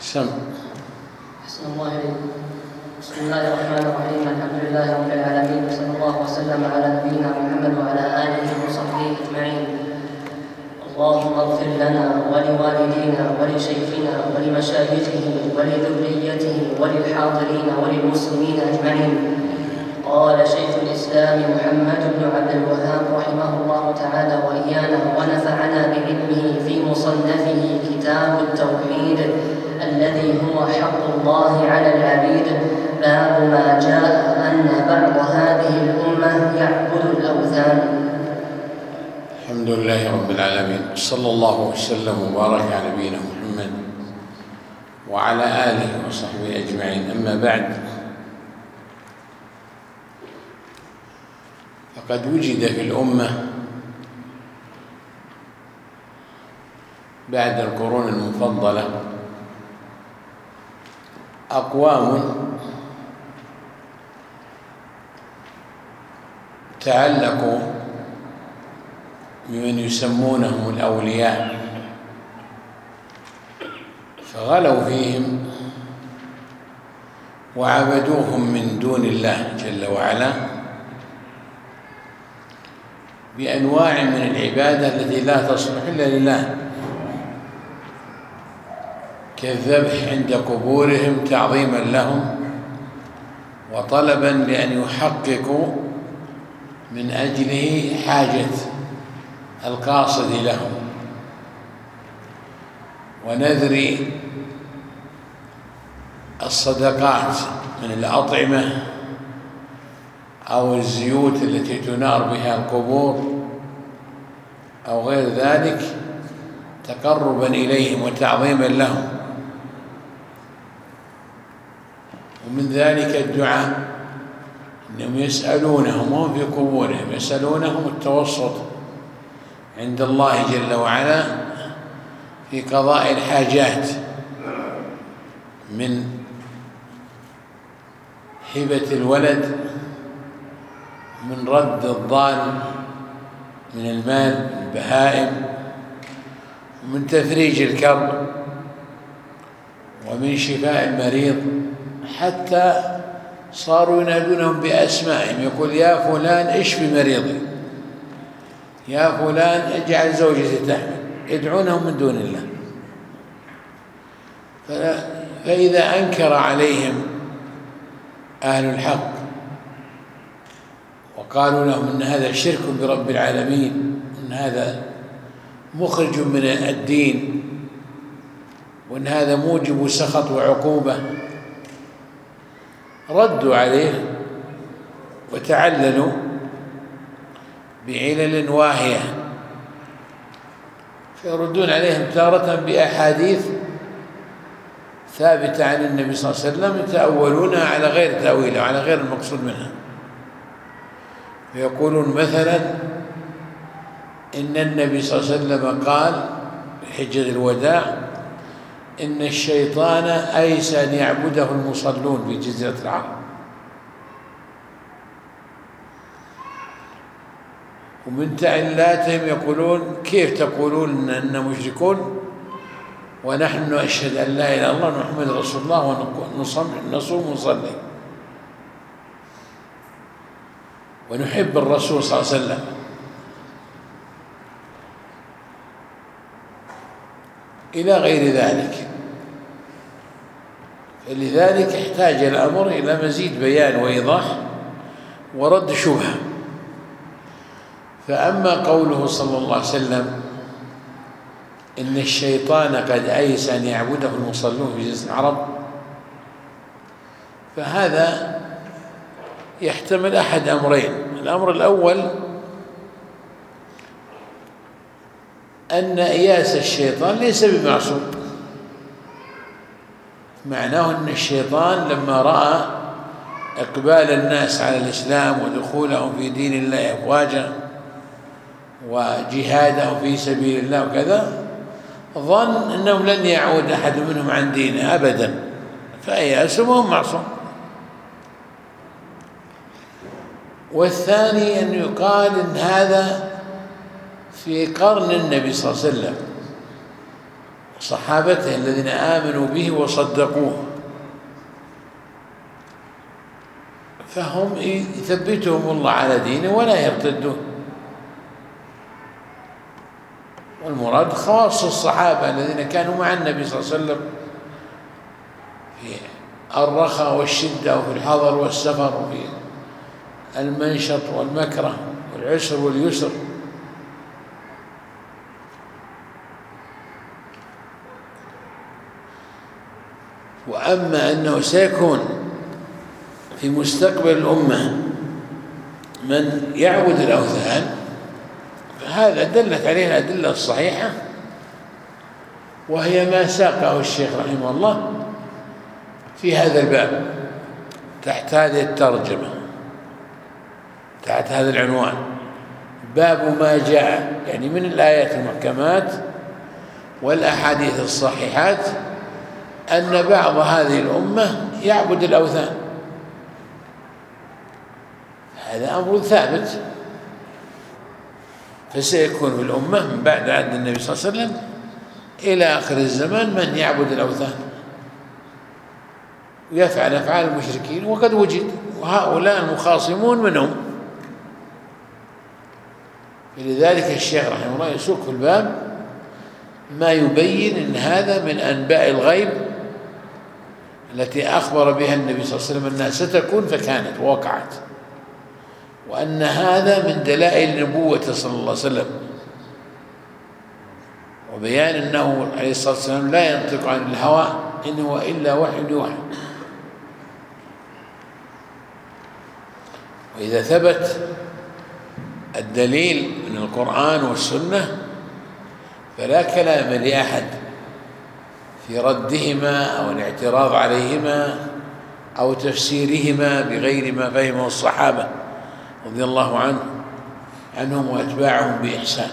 سم أحسن الله إليكم بسم الله الرحمن الرحيم. الحمد لله رب العالمين. وصلى الله وسلم على نبينا محمد وعلى آله وصحبه أجمعين. اللهم اغفر لنا ولوالدينا ولشيخنا ولمشايخه ولذريته وللحاضرين وللمسلمين أجمعين. قال شيخ الإسلام محمد بن عبد الوهاب رحمه الله تعالى وإيانا ونفعنا بعلمه في مصنفه كتاب التوحيد. الذي هو حق الله على العبيد باب ما جاء أن بعض هذه الأمة يعبد الأوثان. الحمد لله رب العالمين صلى الله وسلم وبارك على نبينا محمد وعلى آله وصحبه أجمعين. أما بعد فقد وجد في الأمة بعد القرون المفضلة أقوام تعلقوا بمن يسمونهم الأولياء فغلوا فيهم وعبدوهم من دون الله جل وعلا بأنواع من العبادة التي لا تصلح إلا لله. كالذبح عند قبورهم تعظيما لهم وطلبا لأن يحققوا من أجله حاجة القاصد لهم. ونذر الصدقات من الأطعمة أو الزيوت التي تنار بها القبور أو غير ذلك تقربا إليهم وتعظيما لهم. ومن ذلك الدعاء إنهم يسألونهم وهم في قبورهم يسألونهم التوسط عند الله جل وعلا في قضاء الحاجات من هبه الولد من رد الضال من المال البهائم ومن تفريج الكرب ومن شفاء المريض. حتى صاروا ينادونهم بأسمائهم. يقول يا فلان اشفي مريضي؟ يا فلان اجعل زوجتي تحمل يدعونهم من دون الله. فإذا أنكر عليهم أهل الحق وقالوا لهم إن هذا شرك برب العالمين إن هذا مخرج من الدين وإن هذا موجب سخط وعقوبة ردوا عليه وتعللوا بعلل واهية فيردون عليهم تارة بأحاديث ثابتة عن النبي صلى الله عليه وسلم يتأولونها على غير تأويله وعلى غير المقصود منها. فيقولون مثلا إن النبي صلى الله عليه وسلم قال في حجة الوداع إن الشيطان أيس أن يعبده المصلون في جزيرة العرب. ومن تعلاتهم يقولون كيف تقولون أننا مشركون؟ ونحن نشهد أن لا إله إلا الله محمد رسول الله ونصوم ونصلي. ونحب الرسول صلى الله عليه وسلم. إلى غير ذلك. فلذلك احتاج الأمر إلى مزيد بيان وإيضاح ورد شبهة. فأما قوله صلى الله عليه وسلم إن الشيطان قد أيس أن يعبده المصلون في جزء العرب فهذا يحتمل أحد أمرين. الأمر الأول أن إياس الشيطان ليس بمعصوم. معناه أن الشيطان لما رأى إقبال الناس على الإسلام ودخولهم في دين الله أفواجا وجهادهم في سبيل الله وكذا ظن أنه لن يعود أحد منهم عن دينه أبدا فأيأس وهم معصوم. والثاني أن يقال إن هذا في قرن النبي صلى الله عليه وسلم. صحابته الذين آمنوا به وصدقوه. فهم يثبتهم الله على دينه ولا يرتدون. والمراد خاص الصحابة الذين كانوا مع النبي صلى الله عليه وسلم في الرخاء والشدة وفي الحضر والسفر وفي المنشط والمكره والعسر واليسر. وأما أنه سيكون في مستقبل الأمة من يعبد الأوثان فهذا دلت عليه الأدلة الصحيحة وهي ما ساقه الشيخ رحمه الله في هذا الباب تحت هذه الترجمة تحت هذا العنوان. باب ما جاء يعني من الآيات المحكمات والأحاديث الصحيحات أن بعض هذه الأمة يعبد الأوثان. هذا أمر ثابت. فسيكون في الأمة من بعد عهد النبي صلى الله عليه وسلم إلى آخر الزمان من يعبد الأوثان. ويفعل أفعال المشركين وقد وجد وهؤلاء المخاصمون منهم. لذلك الشيخ رحمه الله يسوق في الباب ما يبين أن هذا من أنباء الغيب التي أخبر بها النبي صلى الله عليه وسلم أنها ستكون فكانت ووقعت وأن هذا من دلائل نبوته صلى الله عليه وسلم. وبيان أنه عليه الصلاة والسلام لا ينطق عن الهوى إن هو إلا وحي يوحى. وإذا ثبت الدليل من القرآن والسنة فلا كلام لأحد. في ردهما أو الاعتراض عليهما أو تفسيرهما بغير ما فهمه الصحابة رضي الله عنه عنهم وأتباعهم بإحسان.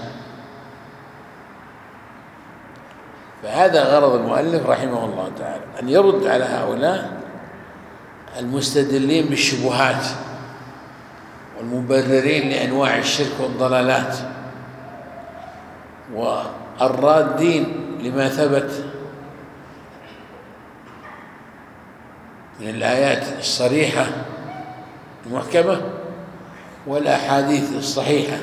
فهذا غرض المؤلف رحمه الله تعالى أن يرد على هؤلاء المستدلين بالشبهات والمبررين لأنواع الشرك والضلالات والرادين لما ثبت من الآيات الصريحة المحكمة والأحاديث الصحيحة.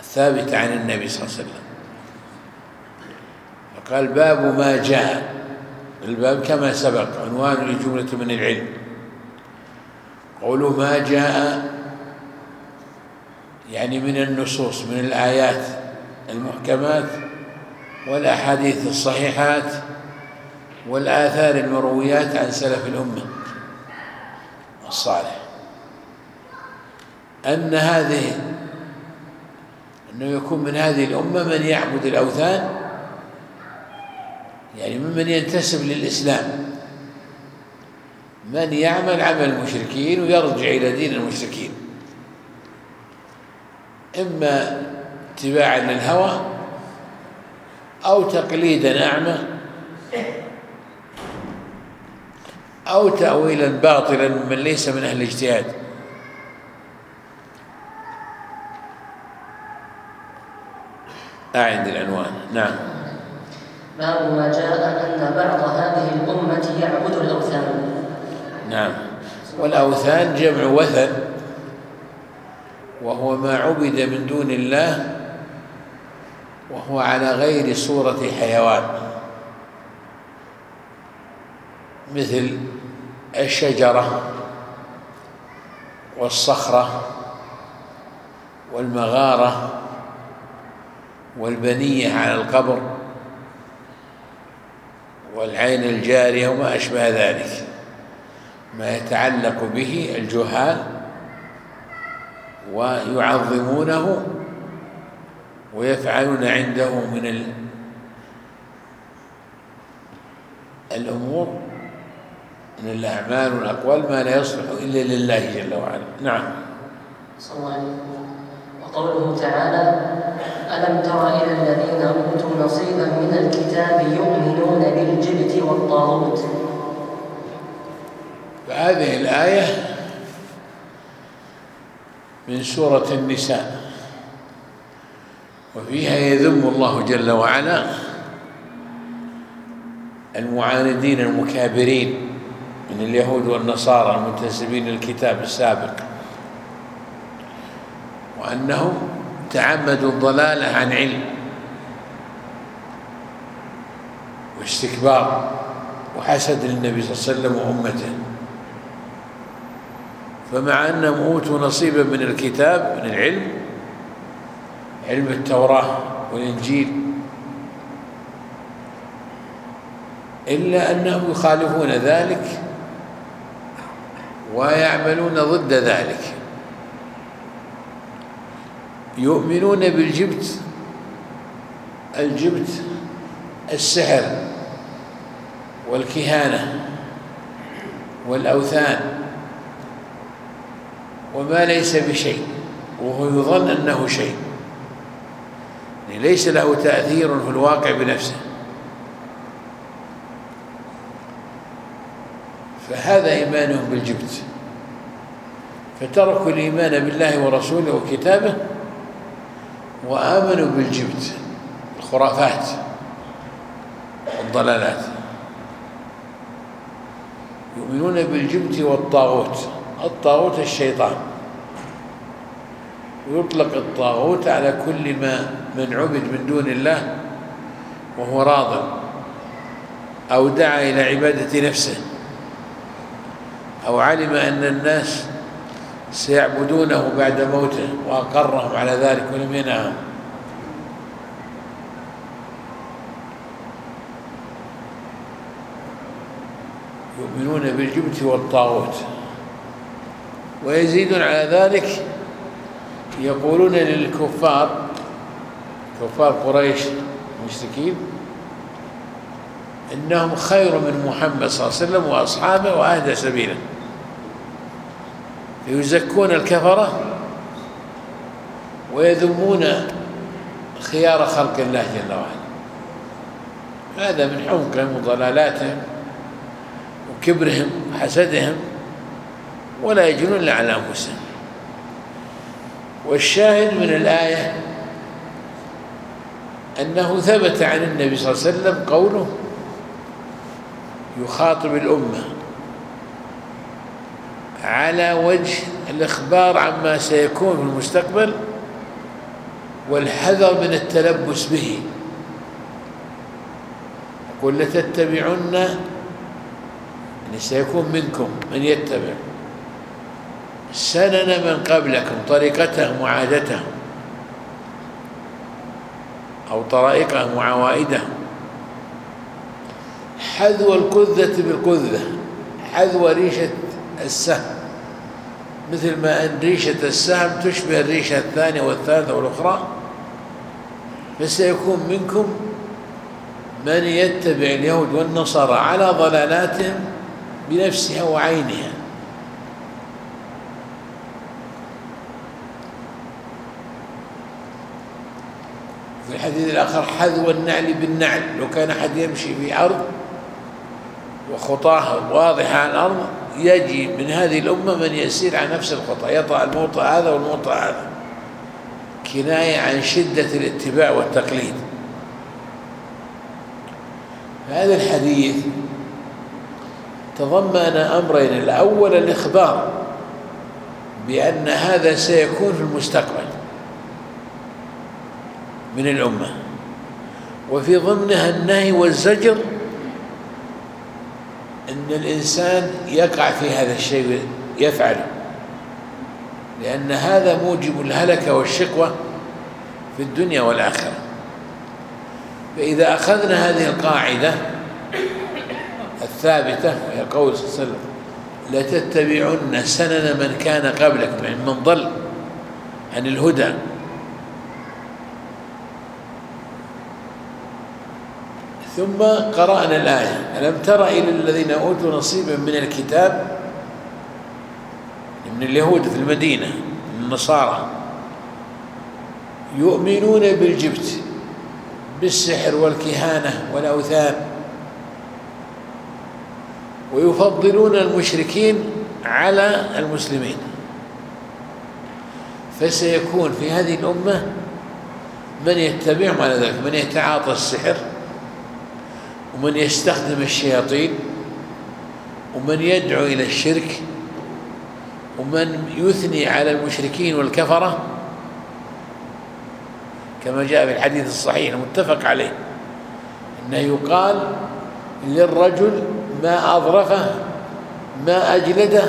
الثابتة عن النبي صلى الله عليه وسلم. فقال باب ما جاء. الباب كما سبق عنوان لجملة من العلم. قولوا ما جاء يعني من النصوص من الآيات المحكمات والأحاديث الصحيحات. والآثار المرويات عن سلف الأمة الصالح. أن هذه أنه يكون من هذه الأمة من يعبد الأوثان يعني ممن ينتسب للإسلام من يعمل عمل المشركين ويرجع إلى دين المشركين. إما اتباعا للهوى أو تقليدا أعمى أو تأويلا باطلا من ليس من أهل الاجتهاد. أعد العنوان. نعم. باب ما جاء أن بعض هذه الأمة يعبد الأوثان؟ نعم. والأوثان جمع وثن وهو ما عبد من دون الله وهو على غير صورة حيوان. مثل الشجرة والصخرة والمغارة والبنية على القبر والعين الجارية وما أشبه ذلك. ما يتعلق به الجهال ويعظمونه ويفعلون عنده من الأمور من الأعمال والأقوال ما لا يصلح إلا لله جل وعلا. نعم. صلى الله عليه وقوله تعالى ألم تر إلى الذين أوتوا نصيبا من الكتاب يؤمنون بالجبت والطاغوت؟ فهذه الآية من سورة النساء. وفيها يذم الله جل وعلا المعاندين المكابرين. من اليهود والنصارى المنتسبين للكتاب السابق وأنهم تعمدوا الضلالة عن علم واستكبار وحسد للنبي صلى الله عليه وسلم وأمته. فمع أنهم أوتوا نصيبا من الكتاب من العلم علم التوراة والإنجيل إلا أنهم يخالفون ذلك ويعملون ضد ذلك. يؤمنون بالجبت الجبت السحر والكهانة والأوثان وما ليس بشيء وهو يظن أنه شيء. ليس له تأثير في الواقع بنفسه. فهذا إيمانهم بالجبت. فتركوا الإيمان بالله ورسوله وكتابه وآمنوا بالجبت الخرافات والضلالات. يؤمنون بالجبت والطاغوت الطاغوت الشيطان. ويطلق الطاغوت على كل ما من عبد من دون الله وهو راض أو دعا إلى عبادة نفسه. أو علم أن الناس سيعبدونه بعد موته وأقرهم على ذلك ولم ينعهم. يؤمنون بالجبت والطاغوت. ويزيدون على ذلك يقولون للكفار كفار قريش المشركين إنهم خير من محمد صلى الله عليه وسلم وأصحابه وأهدى سبيله. يزكون الكفرة ويذمون خيار خلق الله جل وعلا. هذا من حمقهم وضلالاتهم وكبرهم وحسدهم ولا يجنون إلا على أنفسهم. والشاهد من الآية أنه ثبت عن النبي صلى الله عليه وسلم قوله يخاطب الأمة على وجه الإخبار عما سيكون في المستقبل والحذر من التلبس به. يقول لتتبعن يعني سيكون منكم من يتبع. سنن من قبلكم طريقتهم وعادتهم أو طرائقهم وعوائدهم. حذو القذة بالقذة حذو ريشة السهم. مثل ما أن ريشة السهم تشبه الريشة الثانية والثالثة والأخرى. فسيكون منكم من يتبع اليهود والنصارى على ضلالاتهم بنفسها وعينها. في الحديث الآخر حذو النعل بالنعل. لو كان أحد يمشي في أرض وخطاه واضحة على الأرض يجي من هذه الأمة من يسير على نفس الخطى يطأ الموطأ هذا والموطأ هذا. كناية عن شدة الاتباع والتقليد. هذا الحديث تضمن أمرين الأول الإخبار بأن هذا سيكون في المستقبل من الأمة وفي ضمنها النهي والزجر أن الإنسان يقع في هذا الشيء يفعله لأن هذا موجب الهلكة والشقوة في الدنيا والآخرة. فإذا أخذنا هذه القاعدة الثابتة وهي قول صلى الله عليه وسلم لتتبعن سنن من كان قبلكم يعني من ضل عن الهدى. ثم قرأنا الآية. ألم تر إلى الذين أوتوا نصيبا من الكتاب؟ من اليهود في المدينة من النصارى. يؤمنون بالجبت بالسحر والكهانة والأوثان. ويفضلون المشركين على المسلمين. فسيكون في هذه الأمة من يتبعهم على ذلك من يتعاطى السحر ومن يستخدم الشياطين ومن يدعو إلى الشرك ومن يثني على المشركين والكفرة كما جاء في الحديث الصحيح المتفق عليه أنه يقال للرجل ما أظرفه ما أجلده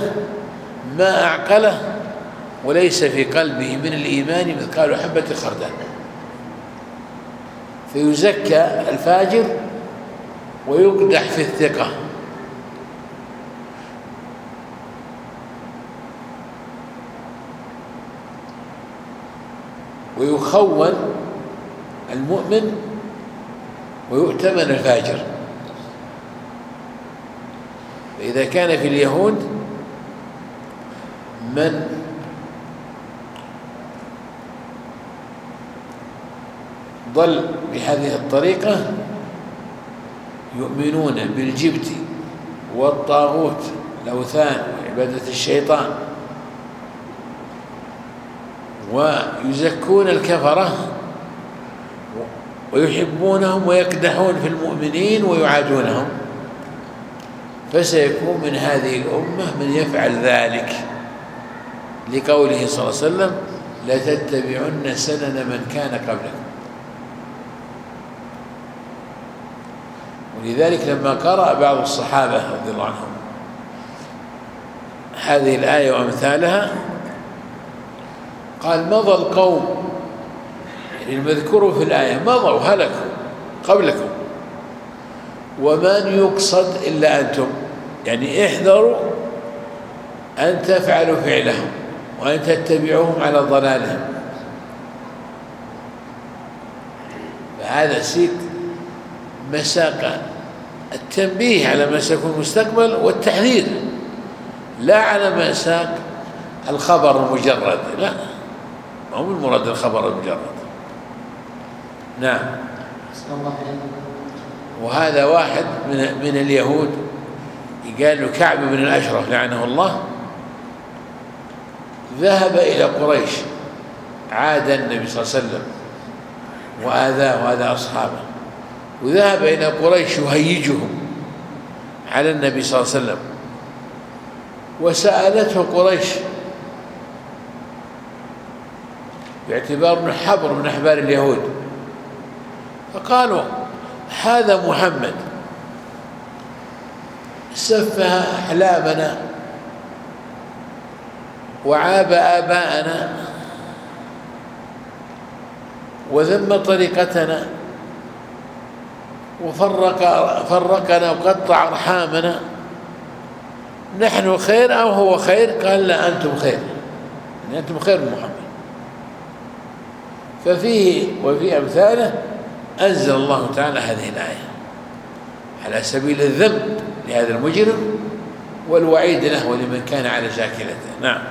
ما أعقله وليس في قلبه من الإيمان مثقال حبة خردل فيزكى الفاجر ويقدح في الثقة. ويخون المؤمن ويؤتمن الفاجر. فإذا كان في اليهود من ضل بهذه الطريقة يؤمنون بالجبت والطاغوت الأوثان وعبادة الشيطان. ويزكون الكفرة ويحبونهم ويكدحون في المؤمنين ويعادونهم. فسيكون من هذه الأمة من يفعل ذلك. لقوله صلى الله عليه وسلم لتتبعن سنن من كان قبلكم. ولذلك لما قرأ بعض الصحابة رضي الله عنهم هذه الآية وأمثالها قال مضى القوم يعني المذكور في الآية مضوا هلكوا قبلكم ومن يقصد إلا أنتم؟ يعني احذروا أن تفعلوا فعلهم وأن تتبعوهم على ضلالهم. فهذا سيك مساق التنبيه على ما سيكون المستقبل والتحذير. لا على مساق الخبر المجرد لا. ما هو المراد الخبر المجرد. نعم. وهذا واحد من من اليهود. قال له كعب بن الأشرف لعنه الله. ذهب إلى قريش عاد النبي صلى الله عليه وسلم وآذاه وآذى أصحابه. وذهب إلى قريش يهيجهم على النبي صلى الله عليه وسلم. وسألته قريش باعتبار إنه حبر من أحبار اليهود. فقالوا هذا محمد سفه أحلامنا وعاب آباءنا وذم طريقتنا. وفرق فرقنا وقطع أرحامنا. نحن خير أو هو خير؟ قال لا أنتم خير. يعني أنتم خير من محمد. ففيه وفي أمثاله أنزل الله تعالى هذه الآية على سبيل الذم لهذا المجرم والوعيد له ولمن كان على شاكلته. نعم.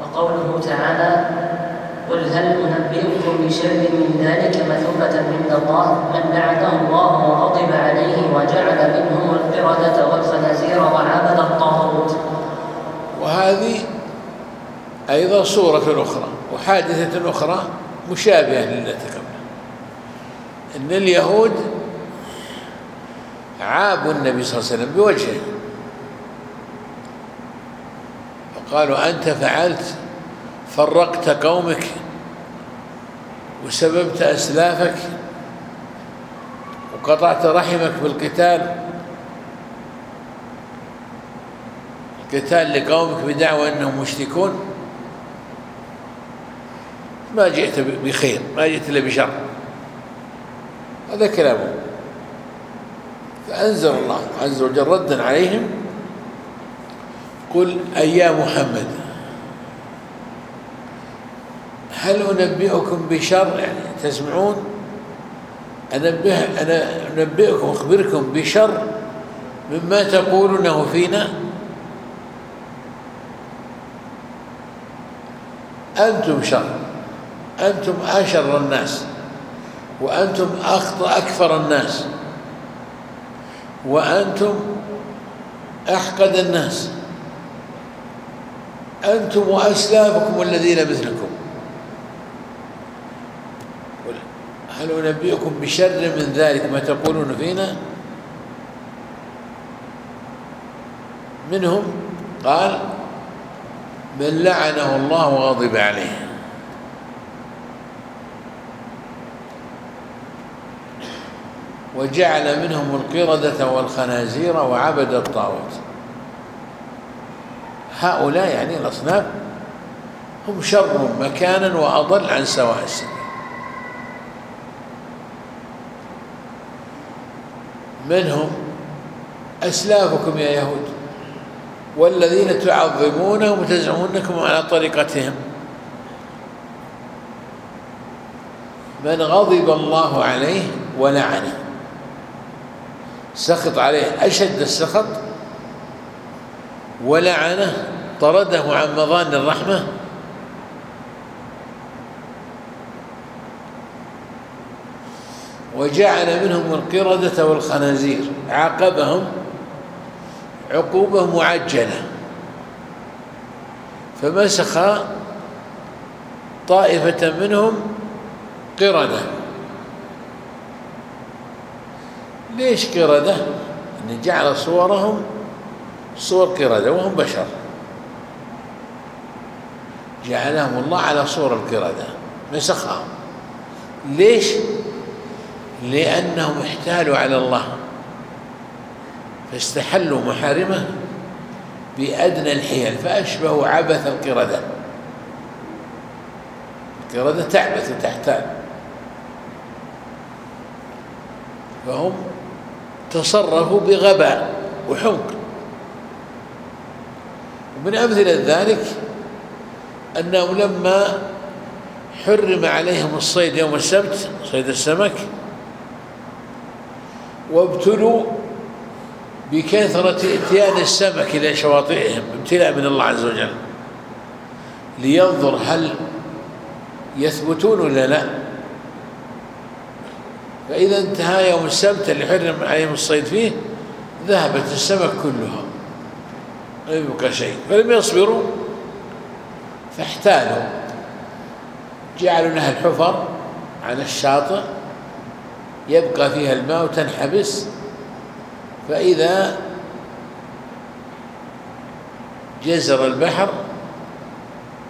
وقوله تعالى قل هل أنبئكم بشر من ذلك مثوبة عند الله من لعنه الله وغضب عليه وجعل منهم القردة والخنازير وعبد الطاغوت؟ وهذه أيضا صورة أخرى وحادثة أخرى مشابهة للتي قبلها. أن اليهود عابوا النبي صلى الله عليه وسلم بوجهه. فقالوا أنت فعلت فرقت قومك وسببت أسلافك وقطعت رحمك بالقتال. القتال لقومك بدعوى أنهم مشركون. ما جئت بخير ما جئت إلا بشر. هذا كلامه. فأنزل الله عز وجل ردا عليهم. قل أي محمد هل أنبئكم بشر؟ يعني تسمعون؟ أنبه أنا أنبئكم أخبركم بشر مما تقولونه فينا؟ أنتم شر. أنتم أشر الناس وأنتم أخطأ أكثر الناس وأنتم أحقد الناس. أنتم وأسلافكم الذين مثلكم. هل أنبئكم بشر من ذلك ما تقولون فينا؟ منهم قال من لعنه الله وغضب عليه. وجعل منهم القردة والخنازير وعبد الطاغوت. هؤلاء يعني الأصنام هم شر مكانا وأضل عن سواء السبيل. منهم أسلافكم يا يهود والذين تعظمونهم وتزعمونكم على طريقتهم. من غضب الله عليه ولعنه. سخط عليه أشد السخط ولعنه طرده عن مظان الرحمة. وجعل منهم القردة والخنازير عاقبهم عقوبة معجلة فمسخ طائفة منهم قردة ليش قردة؟ أن جعل صورهم صور قردة وهم بشر جعلهم الله على صور القردة مسخهم ليش؟ لأنهم احتالوا على الله. فاستحلوا محارمة بأدنى الحيل فأشبهوا عبث القردة. القردة تعبث وتحتال. فهم تصرفوا بغباء وحمق ومن أمثلة ذلك أنهم لما حرم عليهم الصيد يوم السبت صيد السمك وابتلوا بكثرة إتيان السمك إلى شواطئهم ابتلاء من الله عز وجل. لينظر هل يثبتون ولا لا. فإذا انتهى يوم السبت اللي حرم عليهم الصيد فيه ذهبت السمك كلها. لم يبقى شيء. فلم يصبروا فاحتالوا. جعلوا لها الحفر على الشاطئ. يبقى فيها الماء وتنحبس فإذا جزر البحر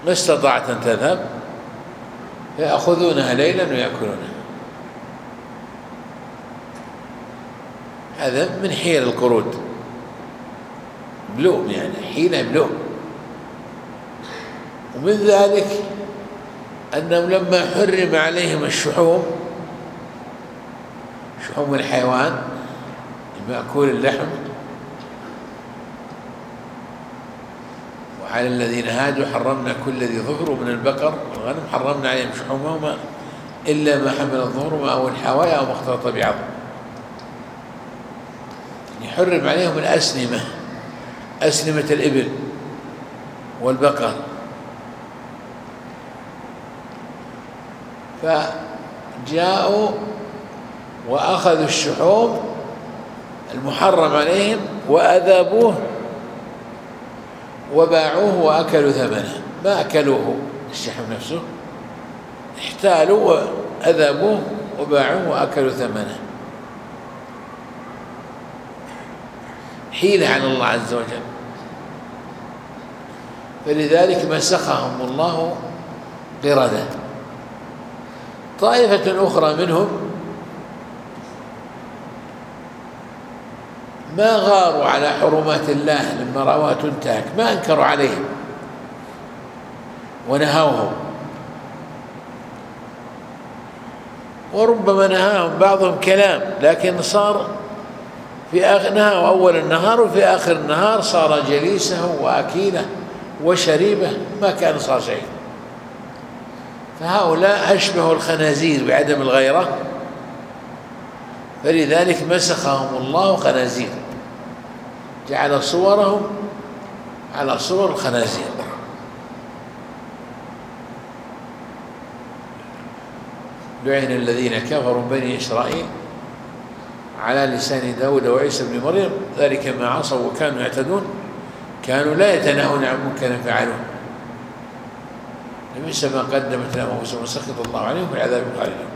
ما استطاعت أن تذهب فيأخذونها ليلا ويأكلونها. هذا من حيل القرود بلوم يعني حين بلوم. ومن ذلك أنهم لما حرم عليهم الشحوم شحوم الحيوان؟ مأكول اللحم. وعلى الذين هادوا حرمنا كل ذي ظهر من البقر والغنم. حرمنا عليهم شحومهما إلا ما حمل الظهر أو الحوايا أو ما اختلط بعظم يحرم يعني عليهم الأسنمة أسنمة الإبل والبقر. فجاءوا وأخذوا الشحوم المحرم عليهم وأذابوه وباعوه وأكلوا ثمنه. ما أكلوه الشحم نفسه احتالوا وأذابوه وباعوه وأكلوا ثمنه. حيلة على الله عز وجل. فلذلك مسخهم الله قردة. طائفة أخرى منهم ما غاروا على حرمات الله لما رأوها تنتهك ما أنكروا عليهم. ونهوهم وربما نهاهم بعضهم كلام لكن صار في آخر نهار أول النهار وفي آخر النهار صار جليسه وأكيله وشريبه ما كان صار شيء. فهؤلاء أشبهوا الخنازير بعدم الغيرة. فلذلك مسخهم الله خنازير. جعل صورهم على صور الخنازير. لعن الذين كفروا بني إسرائيل على لسان داود وعيسى بن مريم ذلك ما عصوا وكانوا يعتدون كانوا لا يتناهون عن منكر فعلوه. لبئس ما قدمت لهم أنفسهم وسخط الله عليهم في العذاب الخالدين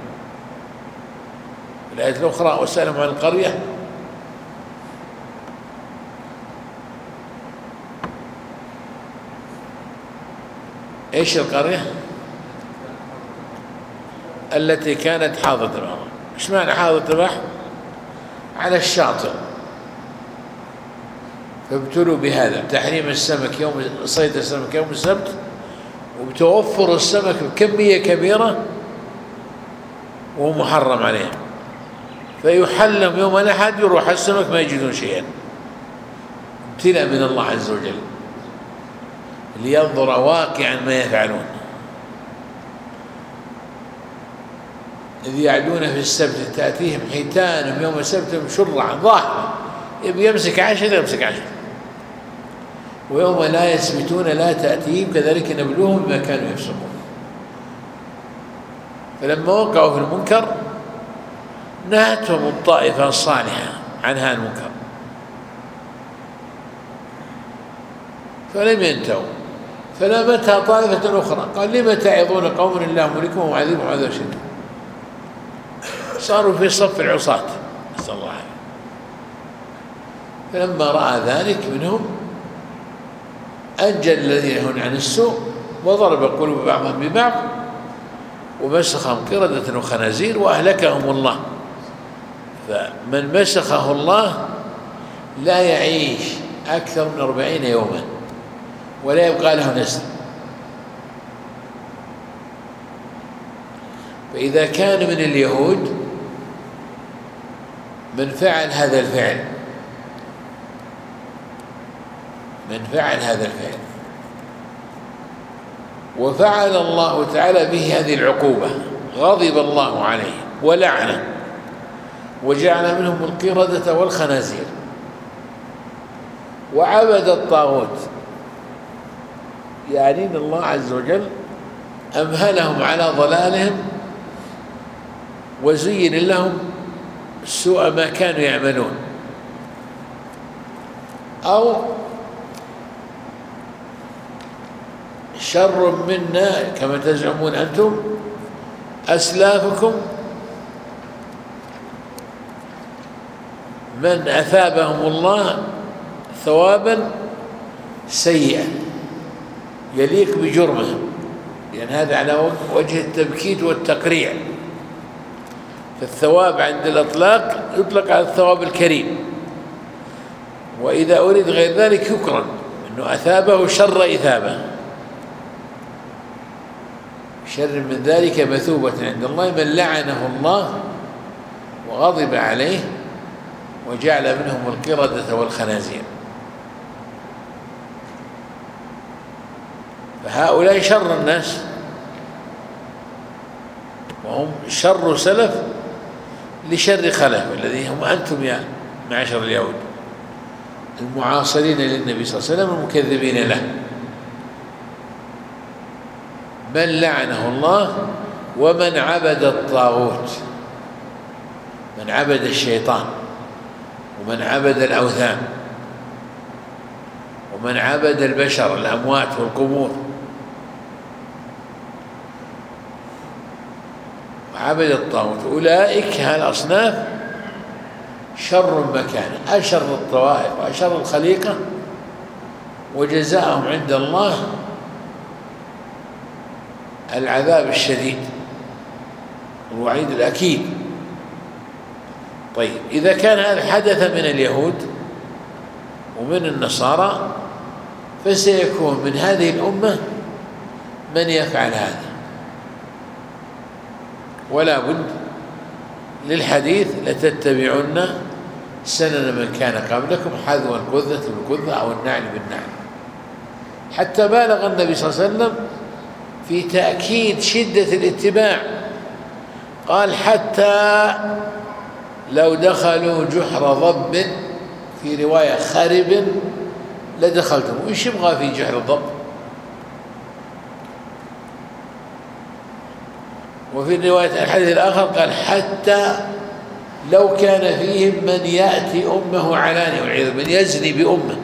الآية الأخرى وسألهم عن القرية إيش القرية؟ التي كانت حاضرة البحر إيش معنى حاضرة البحر على الشاطئ. فابتلوا بهذا تحريم السمك يوم صيد السمك يوم السبت وبتوفر السمك بكمية كبيرة وهو محرم عليهم فيحلم يوم الأحد يروح السمك ما يجدون شيئا. ابتلاء من الله عز وجل. لينظر واقعا ما يفعلون. إذ يعدون في السبت تأتيهم حيتانهم يوم سبتهم شرعا ظاهرا. يبي يمسك عشر يمسك عشر. ويوم لا يثبتون لا تأتيهم كذلك نبلوهم بما كانوا يفسقون. فلما وقعوا في المنكر نهتهم الطائفة الصالحة عن هذا المنكر. فلم ينتهوا. فلامتها طائفة أخرى؟ قال لم تعظون قوم الله ملكهم وعذبهم عذاب شديد صاروا في صف العصاة. نسأل الله العافية. فلما رأى ذلك منهم أنجل الذين ينهون عن السوء وضرب قلوب بعضهم ببعض ومسخهم قردة وخنازير وأهلكهم الله. فمن مسخه الله لا يعيش أكثر من أربعين يوما. ولا يبقى له نسل. فإذا كان من اليهود من فعل هذا الفعل. من فعل هذا الفعل. وفعل الله تعالى به هذه العقوبة. غضب الله عليه ولعنه. وجعل منهم القردة والخنازير. وعبد الطاغوت. يعني ان الله عز وجل أمهلهم على ضلالهم وزين لهم سوء ما كانوا يعملون. أو شر منا كما تزعمون أنتم أسلافكم من أثابهم الله ثوابا سيئا. يليق بجرمهم لأن يعني هذا على وجه التبكيت والتقريع. فالثواب عند الأطلاق يطلق على الثواب الكريم. وإذا أريد غير ذلك يكرم أنه أثابه شر إثابة. شر من ذلك مثوبة عند الله من لعنه الله وغضب عليه وجعل منهم القردة والخنازير. فهؤلاء شر الناس. وهم شر سلف لشر خلف الذي هم أنتم يا معشر اليهود المعاصرين للنبي صلى الله عليه وسلم المكذبين له. من لعنه الله ومن عبد الطاغوت من عبد الشيطان ومن عبد الأوثان ومن عبد البشر الأموات والقبور. عبد الطاغوت. أولئك هالأصناف شر مكان أشر الطوائف وأشر الخليقة وجزاءهم عند الله العذاب الشديد الوعيد الأكيد. طيب إذا كان هذا حدث من اليهود ومن النصارى فسيكون من هذه الأمة من يفعل هذا. ولا بد للحديث لتتبعن سنن من كان قبلكم حذو القذة بالقذة أو النعل بالنعل. حتى بالغ النبي صلى الله عليه وسلم في تأكيد شدة الاتباع قال حتى لو دخلوا جحر ضب في رواية خرب لدخلتم. وإيش يبغى في جحر الضب وفي الرواية الحديث الآخر قال حتى لو كان فيهم من يأتي أمه علانية والعياذ من يزني بأمه.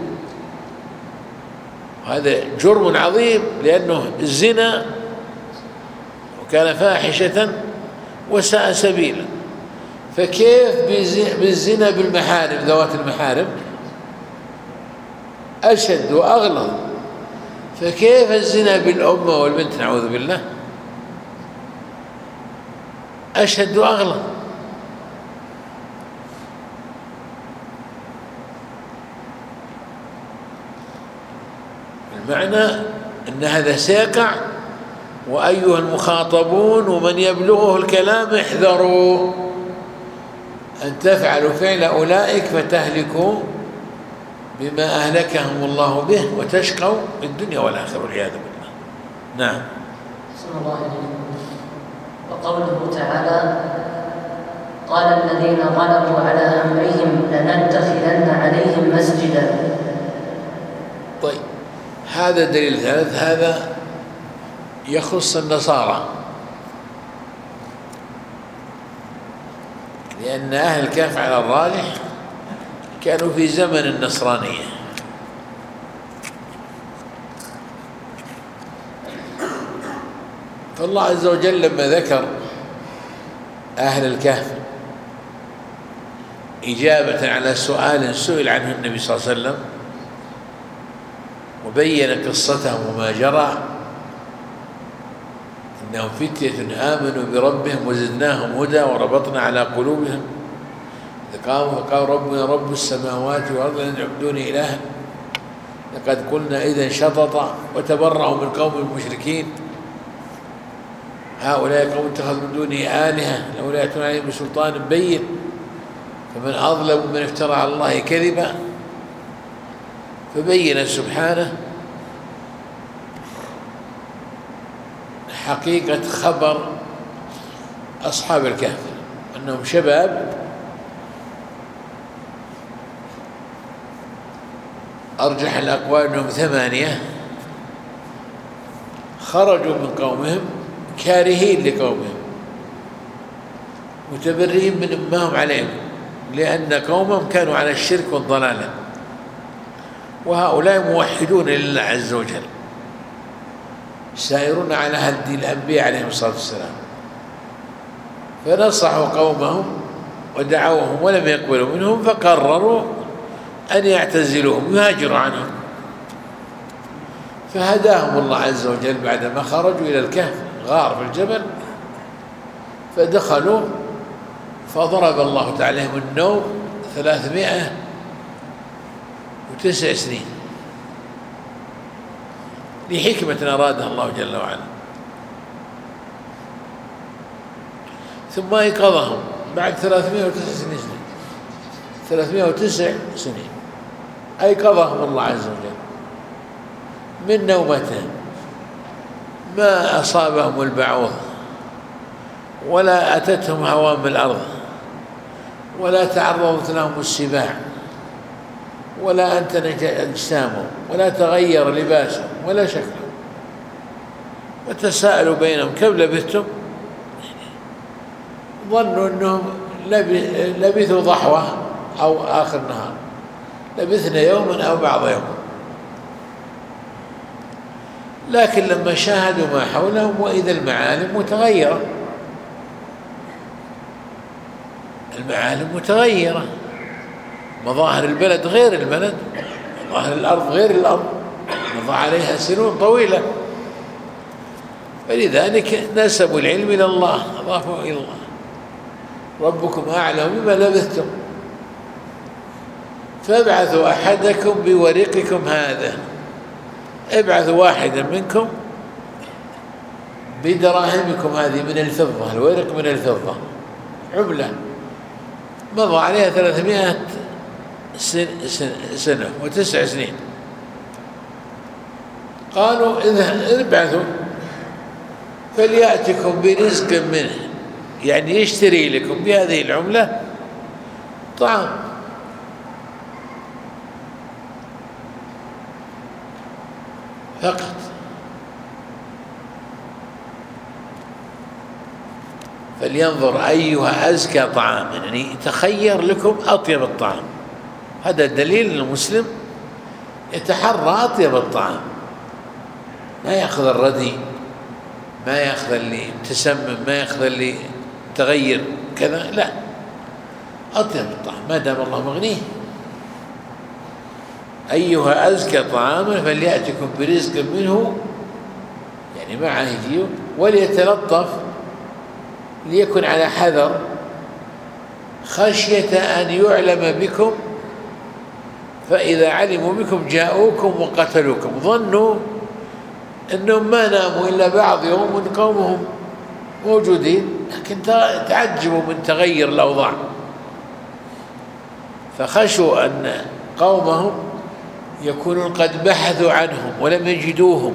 هذا جرم عظيم لأنه الزنا وكان فاحشة وساء سبيلا. فكيف بالزنا بالمحارم ذوات المحارم؟ أشد وأغلظ. فكيف الزنا بالأمة والبنت؟ نعوذ بالله. أشد وأغلظ المعنى أن هذا سيقع وأيها المخاطبون ومن يبلغه الكلام احذروا. أن تفعلوا فعل أولئك فتهلكوا بما أهلكهم الله به وتشقوا في الدنيا والآخرة والعياذ بالله. نعم. صلى الله عليه وقوله تعالى قال الذين غلبوا على أمرهم لنتخذن عليهم مسجدا. طيب هذا دليل ثالث هذا يخص النصارى. لأن أهل الكهف على الراجح كانوا في زمن النصرانية. فالله عز وجل لما ذكر أهل الكهف إجابة على سؤال سئل عنه النبي صلى الله عليه وسلم وبين قصتهم وما جرى إنهم فتية آمنوا بربهم وزدناهم هدى وربطنا على قلوبهم قاموا فقالوا ربنا رب السماوات والأرض لن تعبدوني إلها لقد قلنا إذا شطط وتبرأوا من قوم المشركين هؤلاء قوم اتخذوا من دونه آلهة لولا يأتون عليهم بسلطان بين. فمن أظلم من افترى على الله كذبا فبين سبحانه. حقيقة خبر أصحاب الكهف أنهم شباب. أرجح الأقوال أنهم ثمانية. خرجوا من قومهم. كارهين لقومهم. متبرئين من ما هم عليهم لأن قومهم كانوا على الشرك والضلالة. وهؤلاء موحدون لله عز وجل. سائرون على هدي الأنبياء عليهم الصلاة والسلام. فنصحوا قومهم ودعوهم ولم يقبلوا منهم فقرروا أن يعتزلوهم يهاجروا عنهم. فهداهم الله عز وجل بعدما خرجوا إلى الكهف. غار في الجبل فدخلوا فضرب الله تعالى عليهم النوم ثلاثمائة وتسع سنين. لحكمة أرادها الله جل وعلا. ثم أيقظهم بعد 309 سنين. 309 سنين. أيقظهم الله عز وجل من نومتهم ما أصابهم البعوض ولا أتتهم هوام الأرض ولا تعرضت لهم السباع ولا أنتنج أجسامهم ولا تغير لباسهم ولا شكلهم. وتساءلوا بينهم كم لبثتم؟ ظنوا أنهم لبثوا ضحوة أو آخر نهار. لبثنا يوما أو بعض يوم. لكن لما شاهدوا ما حولهم وإذا المعالم متغيرة. المعالم متغيرة. مظاهر البلد غير البلد مظاهر الأرض غير الأرض. مضى عليها سنون طويلة. فلذلك نسبوا العلم إلى الله أضافوا إلى الله. ربكم أعلم بما لبثتم. فابعثوا أحدكم بورقكم هذا. ابعثوا واحدا منكم بدراهمكم هذه من الفضة الورق من الفضة. عملة. مضى عليها ثلاثمائة سنة وتسع سنين. قالوا ابعثوا فليأتكم برزق منه. يعني يشتري لكم بهذه العملة طعام. فقط. فلينظر أيها أزكى طعام يعني تخير لكم أطيب الطعام. هذا دليل المسلم يتحرى أطيب الطعام. ما يأخذ الردي ما يأخذ اللي متسمم ما يأخذ اللي تغير كذا لا. أطيب الطعام ما دام الله مغنيه. أيها أزكى طعاما فليأتكم برزق منه يعني معه يجيه وليتلطف ليكن على حذر خشية أن يعلم بكم فإذا علموا بكم جاءوكم وقتلوكم. ظنوا أنهم ما ناموا إلا بعض يوم من قومهم موجودين لكن تعجبوا من تغير الأوضاع. فخشوا أن قومهم يكونون قد بحثوا عنهم ولم يجدوهم.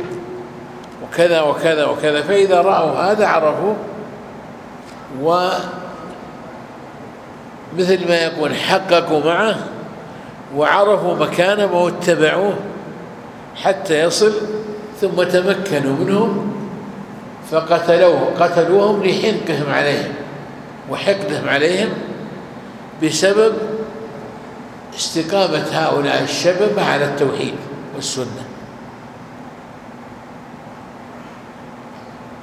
وكذا وكذا وكذا. فإذا رأوا هذا عرفوا. ومثل ما يكون حققوا معه وعرفوا مكانه واتبعوه حتى يصل ثم تمكنوا منهم فقتلوه. قتلوهم لحنقهم عليهم وحقدهم عليهم بسبب استقامة هؤلاء الشباب على التوحيد والسنة.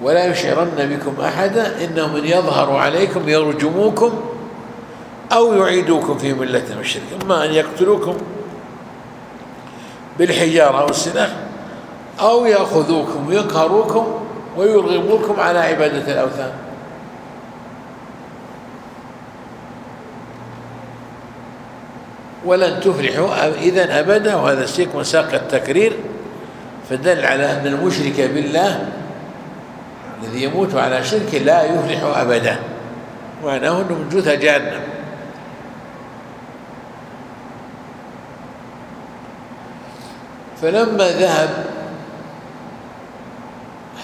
ولا يشعرن بكم أحدا إنهم من يظهروا عليكم يرجموكم أو يعيدوكم في ملة الشرك إما أن يقتلوكم بالحجارة أو السلاح أو يأخذوكم ويقهروكم ويرغبوكم على عبادة الأوثان. ولن تفلحوا إذا أبدا وهذا الشيء مساق التكرير فدل على أن المشرك بالله الذي يموت على شرك لا يفلح أبدا معناه أنه من جثى جهنم. فلما ذهب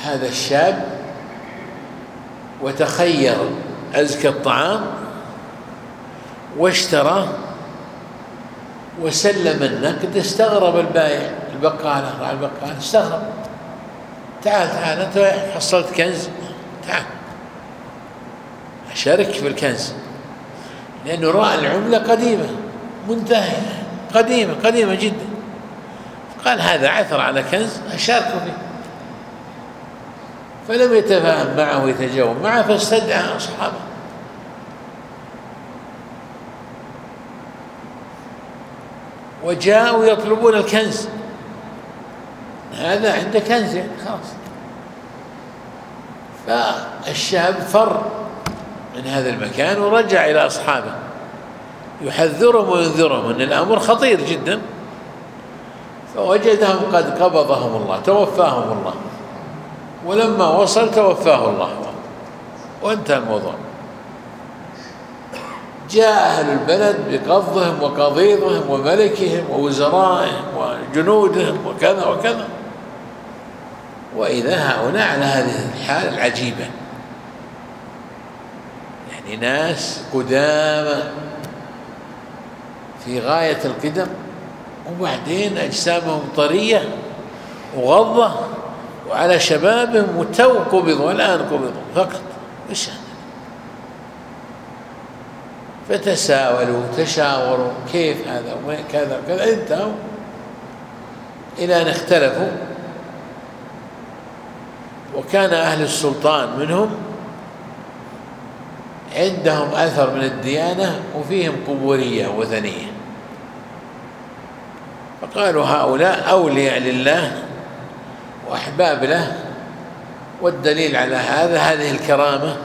هذا الشاب وتخير أزكى الطعام واشترى وسلم النقد استغرب البائع البقال راعي البقال استغرب. تعال تعال أنت حصلت كنز؟ تعال. شارك في الكنز. لأنه رأى العملة قديمة منتهية قديمة قديمة جدا. قال هذا عثر على كنز أشارك فيه. فلم يتفاهم معه ويتجاوب معه فاستدعى أصحابه. وجاءوا يطلبون الكنز. هذا عنده كنز يعني خلاص. فالشاب فر من هذا المكان ورجع إلى أصحابه. يحذرهم وينذرهم أن الأمر خطير جدا. فوجدهم قد قبضهم الله توفاهم الله. ولما وصل توفاه الله. وانتهى الموضوع. جاء أهل البلد بقبضهم وقضيضهم وملكهم ووزرائهم وجنودهم وكذا وكذا. وإذا هؤلاء على هذه الحال العجيبة يعني ناس قدامى في غاية القدم وبعدين أجسامهم طرية وغضة وعلى شبابهم وتو قبضوا الآن قبضوا فقط. إيش فتساءلوا تشاوروا كيف هذا؟ وين كذا؟ وكذا انتهوا. إلى أن اختلفوا. وكان أهل السلطان منهم عندهم أثر من الديانة وفيهم قبورية وثنية. فقالوا هؤلاء أولياء لله وأحباب له والدليل على هذا هذه الكرامة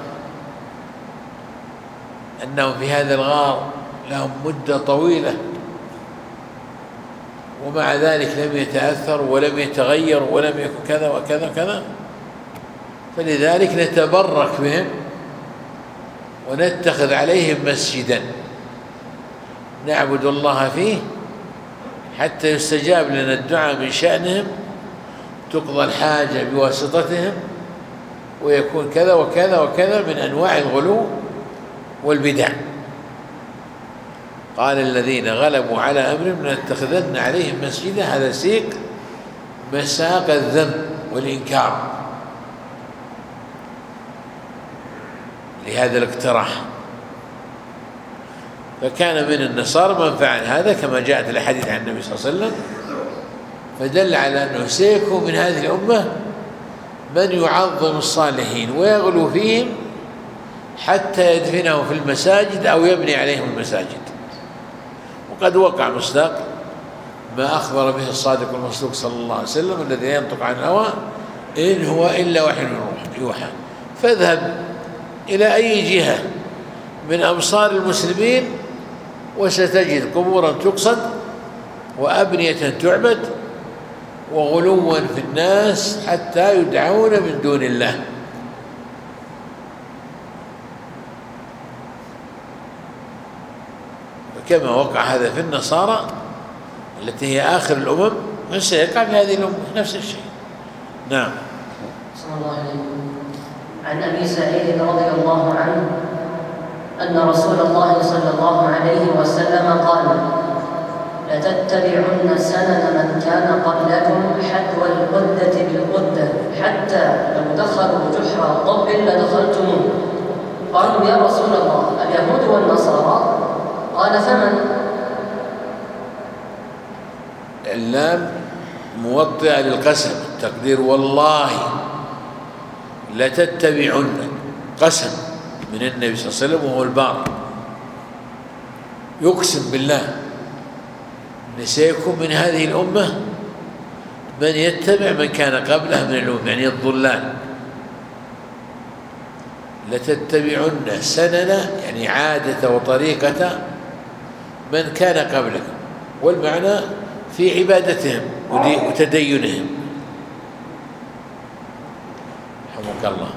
أنهم في هذا الغار لهم مدة طويلة ومع ذلك لم يتأثروا ولم يتغيروا ولم يكن كذا وكذا وكذا. فلذلك نتبرك بهم ونتخذ عليهم مسجدا. نعبد الله فيه حتى يستجاب لنا الدعاء من شأنهم تقضى الحاجة بواسطتهم ويكون كذا وكذا وكذا من أنواع الغلو. والبدع. قال الذين غلبوا على أمر لنتخذن عليهم مسجدا هذا سيق مساق الذنب والإنكار. لهذا الاقتراح. فكان من النصارى من فعل هذا كما جاءت الحديث عن النبي صلى الله عليه وسلم فدل على أنه سيكون من هذه الأمة من يعظم الصالحين ويغلو فيهم حتى يدفنه في المساجد أو يبني عليهم المساجد. وقد وقع مصداق ما أخبر به الصادق المصدوق صلى الله عليه وسلم الذي ينطق عن الهوى إن هو إلا وحي يوحى. فاذهب إلى أي جهة من أمصار المسلمين وستجد قبورا تقصد وأبنية تعبد وغلوا في الناس حتى يدعون من دون الله. كما وقع هذا في النصارى التي هي آخر الأمم فسيقع في هذه الأمة نفس الشيء. نعم. صلى الله عليه عن أبي سعيد رضي الله عنه أن رسول الله صلى الله عليه وسلم قال لتتبعن سنن من كان قبلكم حذو القدة بالقدة حتى لو دخلوا جحر ضب لدخلتموه. قالوا يا رسول الله اليهود والنصارى قال فمن؟ اللام موطئة للقسم التقدير والله لتتبعن قسم من النبي صلى الله عليه وسلم وهو البار يقسم بالله. أن سيكون من هذه الأمة من يتبع من كان قبله من الأمة يعني الضلال. لتتبعن سنن يعني عادة وطريقة من كان قبلكم والمعنى في عبادتهم وتدينهم. رحمك الله.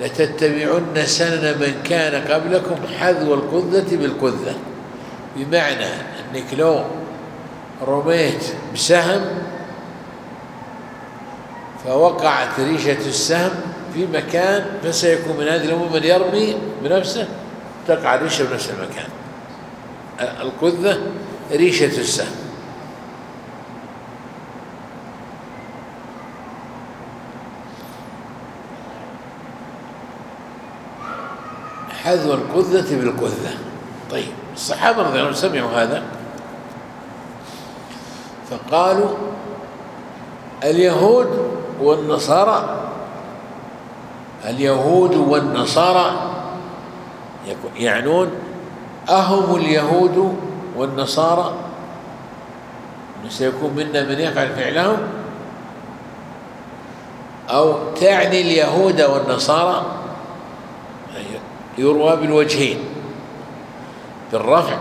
لتتبعن سنن من كان قبلكم حذو القذة بالقذة. بمعنى أنك لو رميت بسهم فوقعت ريشة السهم في مكان فسيكون من هذه الأمة من يرمي بنفسه؟ تقع ريشة بنفس المكان. القذة ريشة السهم. حذو القذة بالقذة. طيب الصحابة رضي الله عنهم سمعوا هذا. فقالوا اليهود والنصارى اليهود والنصارى يعنون أهم اليهود والنصارى؟ سيكون منا من يفعل فعلهم؟ أو تعني اليهود والنصارى؟ يروى بالوجهين. بالرفع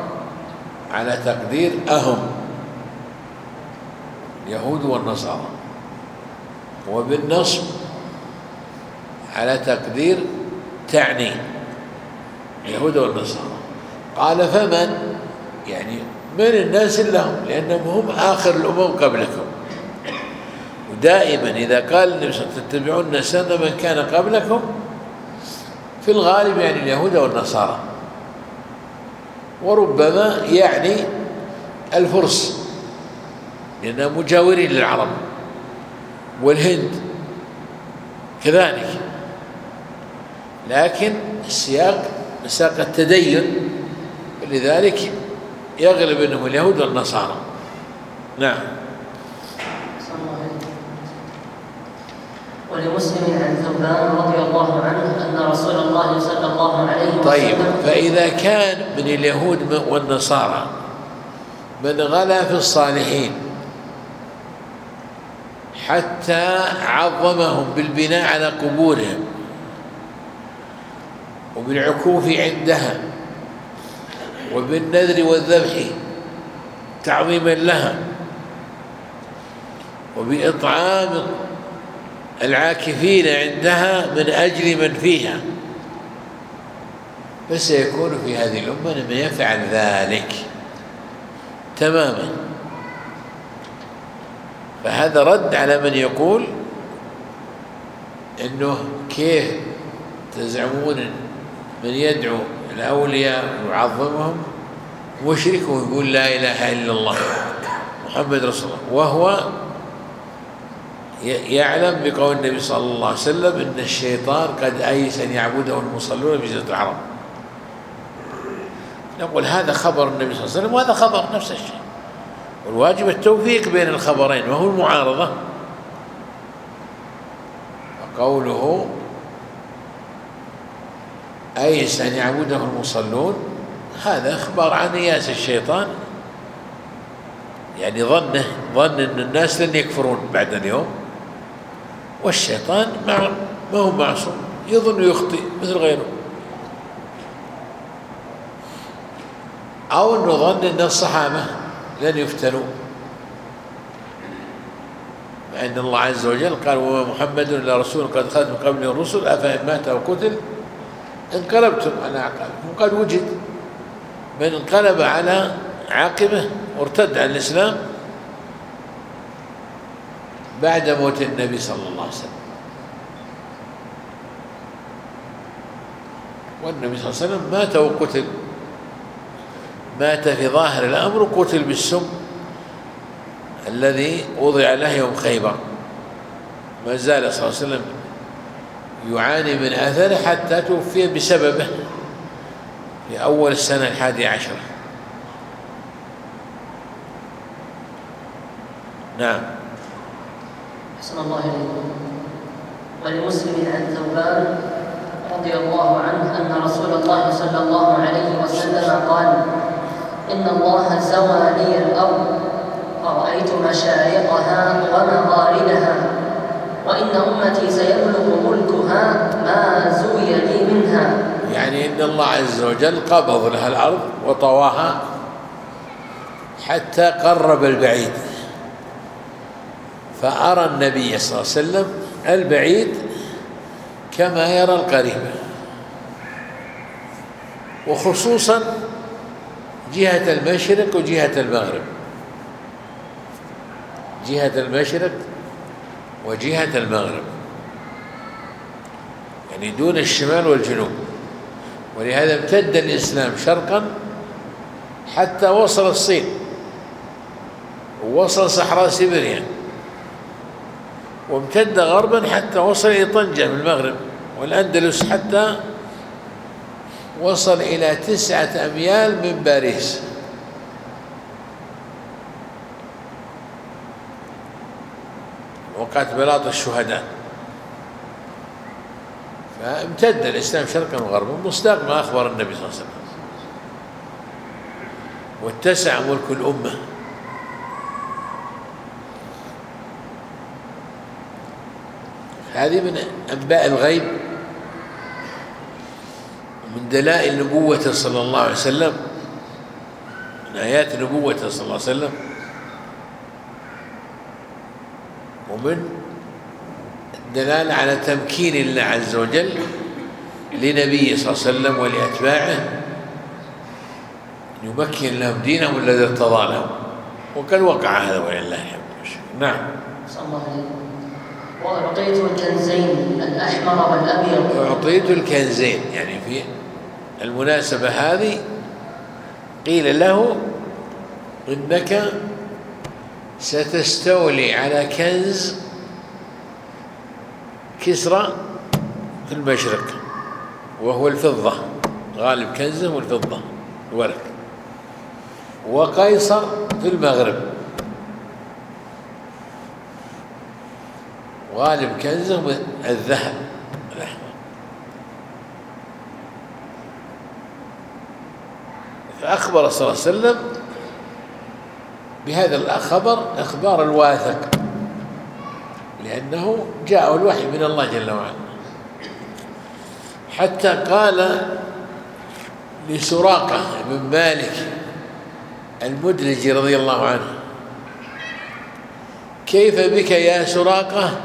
على تقدير أهم اليهود والنصارى. وبالنصب على تقدير تعني اليهود والنصارى. قال فمن؟ يعني من الناس لهم لأنهم هم آخر الأمم قبلكم. ودائما إذا قال النبي صلى الله عليه وسلم تتبعون سنة من كان قبلكم؟ في الغالب يعني اليهود والنصارى. وربما يعني الفرس لأنهم مجاورين للعرب والهند كذلك. لكن السياق مساق التدين لذلك يغلب إنهم اليهود والنصارى. نعم. ولمسلم عن ثوبان رضي الله عنه أن رسول الله صلى الله عليه وسلم طيب فإذا كان من اليهود والنصارى من غلا في الصالحين حتى عظمهم بالبناء على قبورهم وبالعكوف عندها وبالنذر والذبح تعظيما لها وبإطعام العاكفين عندها من أجل من فيها. فسيكون في هذه الأمة من يفعل ذلك تماما. فهذا رد على من يقول إنه كيف تزعمون من يدعو الأولياء ويعظمهم مشرك ويقول لا إله إلا الله محمد رسول الله. وهو يعلم بقول النبي صلى الله عليه وسلم إن الشيطان قد أيس أن يعبده المصلون في جزيرة العرب نقول هذا خبر النبي صلى الله عليه وسلم وهذا خبر نفس الشيء. والواجب التوفيق بين الخبرين وهو المعارضة. وقوله أيس أن يعبده المصلون؟ هذا إخبار عن إياس الشيطان. يعني ظنه ظن أن الناس لن يكفرون بعد اليوم. والشيطان ما ما هو معصوم. يظن يخطئ مثل غيره. أو أنه ظن أن الصحابة لن يفتنوا. مع أن الله عز وجل قال وما محمد إلا رسول قد خلت من قبله الرسل أفإن مات أو قتل انقلبتم على أعقابكم قد وجد من انقلب على عاقبه وارتد عن الإسلام بعد موت النبي صلى الله عليه وسلم. والنبي صلى الله عليه وسلم مات وقتل. مات في ظاهر الأمر وقتل بالسم الذي وضع له يوم خيبر. ما زال صلى الله عليه وسلم يعاني من أثره حتى توفي بسببه في أول السنة الحادية عشرة. نعم. أحسن الله إليكم ولمسلم عن ثوبان رضي الله عنه أن رسول الله صلى الله عليه وسلم قال إن الله زوى لي الأرض فرأيت مشارقها ومغاربها. وإن أمتي سيبلغ ملكها ما زوي لي منها. يعني إن الله عز وجل قبض لها الأرض وطواها حتى قرب البعيد. فأرى النبي صلى الله عليه وسلم البعيد كما يرى القريب. وخصوصا جهة المشرق وجهة المغرب. جهة المشرق وجهة المغرب. يعني دون الشمال والجنوب. ولهذا امتد الإسلام شرقا حتى وصل الصين. ووصل صحراء سيبيريا. وامتد غربا حتى وصل إلى طنجة في المغرب. والأندلس حتى وصل إلى تسعة أميال من باريس. وقعت بلاط الشهداء. فامتد الإسلام شرقا وغربا مصداق ما أخبر النبي صلى الله عليه وسلم. واتسع ملك الأمة. هذه من أنباء الغيب من دلائل نبوته صلى الله عليه وسلم من آيات نبوته صلى الله عليه وسلم. ومن دلالة على تمكين الله عز وجل لنبيه صلى الله عليه وسلم ولأتباعه يمكن لهم دينهم الذي ارتضى لهم. وقد وقع هذا ولله الحمد نعم. صلى الله عليه وأعطيت الكنزين الأحمر والأبيض. أعطيت الكنزين يعني في المناسبة هذه قيل له إنك ستستولي على كنز كسرى في المشرق وهو الفضة غالب كنزه والفضة الورق. وقيصر في المغرب غالب كنزه الذهب فأخبر صلى الله عليه وسلم بهذا الخبر إخبار الواثق لأنه جاء الوحي من الله جل وعلا. حتى قال لسراقة بن مالك المدلج رضي الله عنه كيف بك يا سراقة؟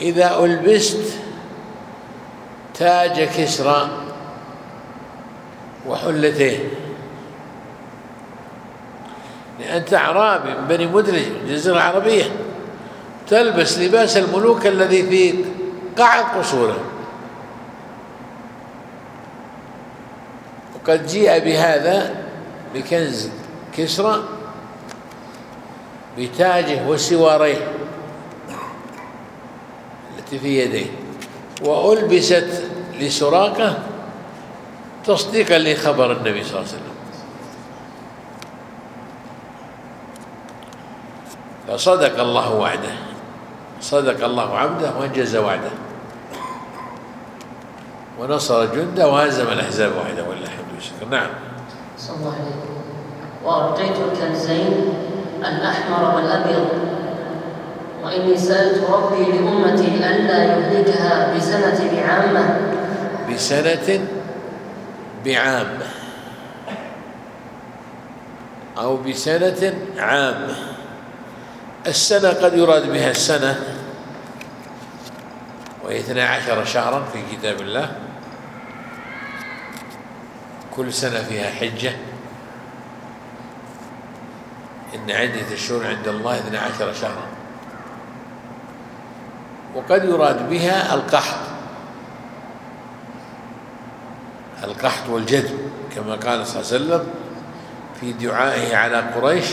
إذا ألبست تاج كسرى. وحلتين أنت أعرابي من بني مدرج الجزيرة العربية تلبس لباس الملوك الذي في قاع قصورهم وقد جيء بهذا بكنز كسرى بتاجه وسواريه التي في يديه. وألبست لسراقة تصديقا لخبر النبي صلى الله عليه وسلم. فصدق الله وعده. صدق الله عبده وانجز وعده. ونصر جنده وهزم الأحزاب واحدة والله الحمد والشكر. نعم. صلى الله عليه وأعطيت الكنزين الأحمر والأبيض. وإني سألت ربي لأمتي ألا يهلكها بسنة بعامة. بسنة بعامة. أو بسنة عامة. السنة قد يراد بها السنة وهي اثنا عشر شهرا في كتاب الله. كل سنة فيها حجة. إن عدة الشهور عند الله اثنا عشر شهرا. وقد يراد بها القحط. القحط والجدب كما قال صلى الله عليه وسلم في دعائه على قريش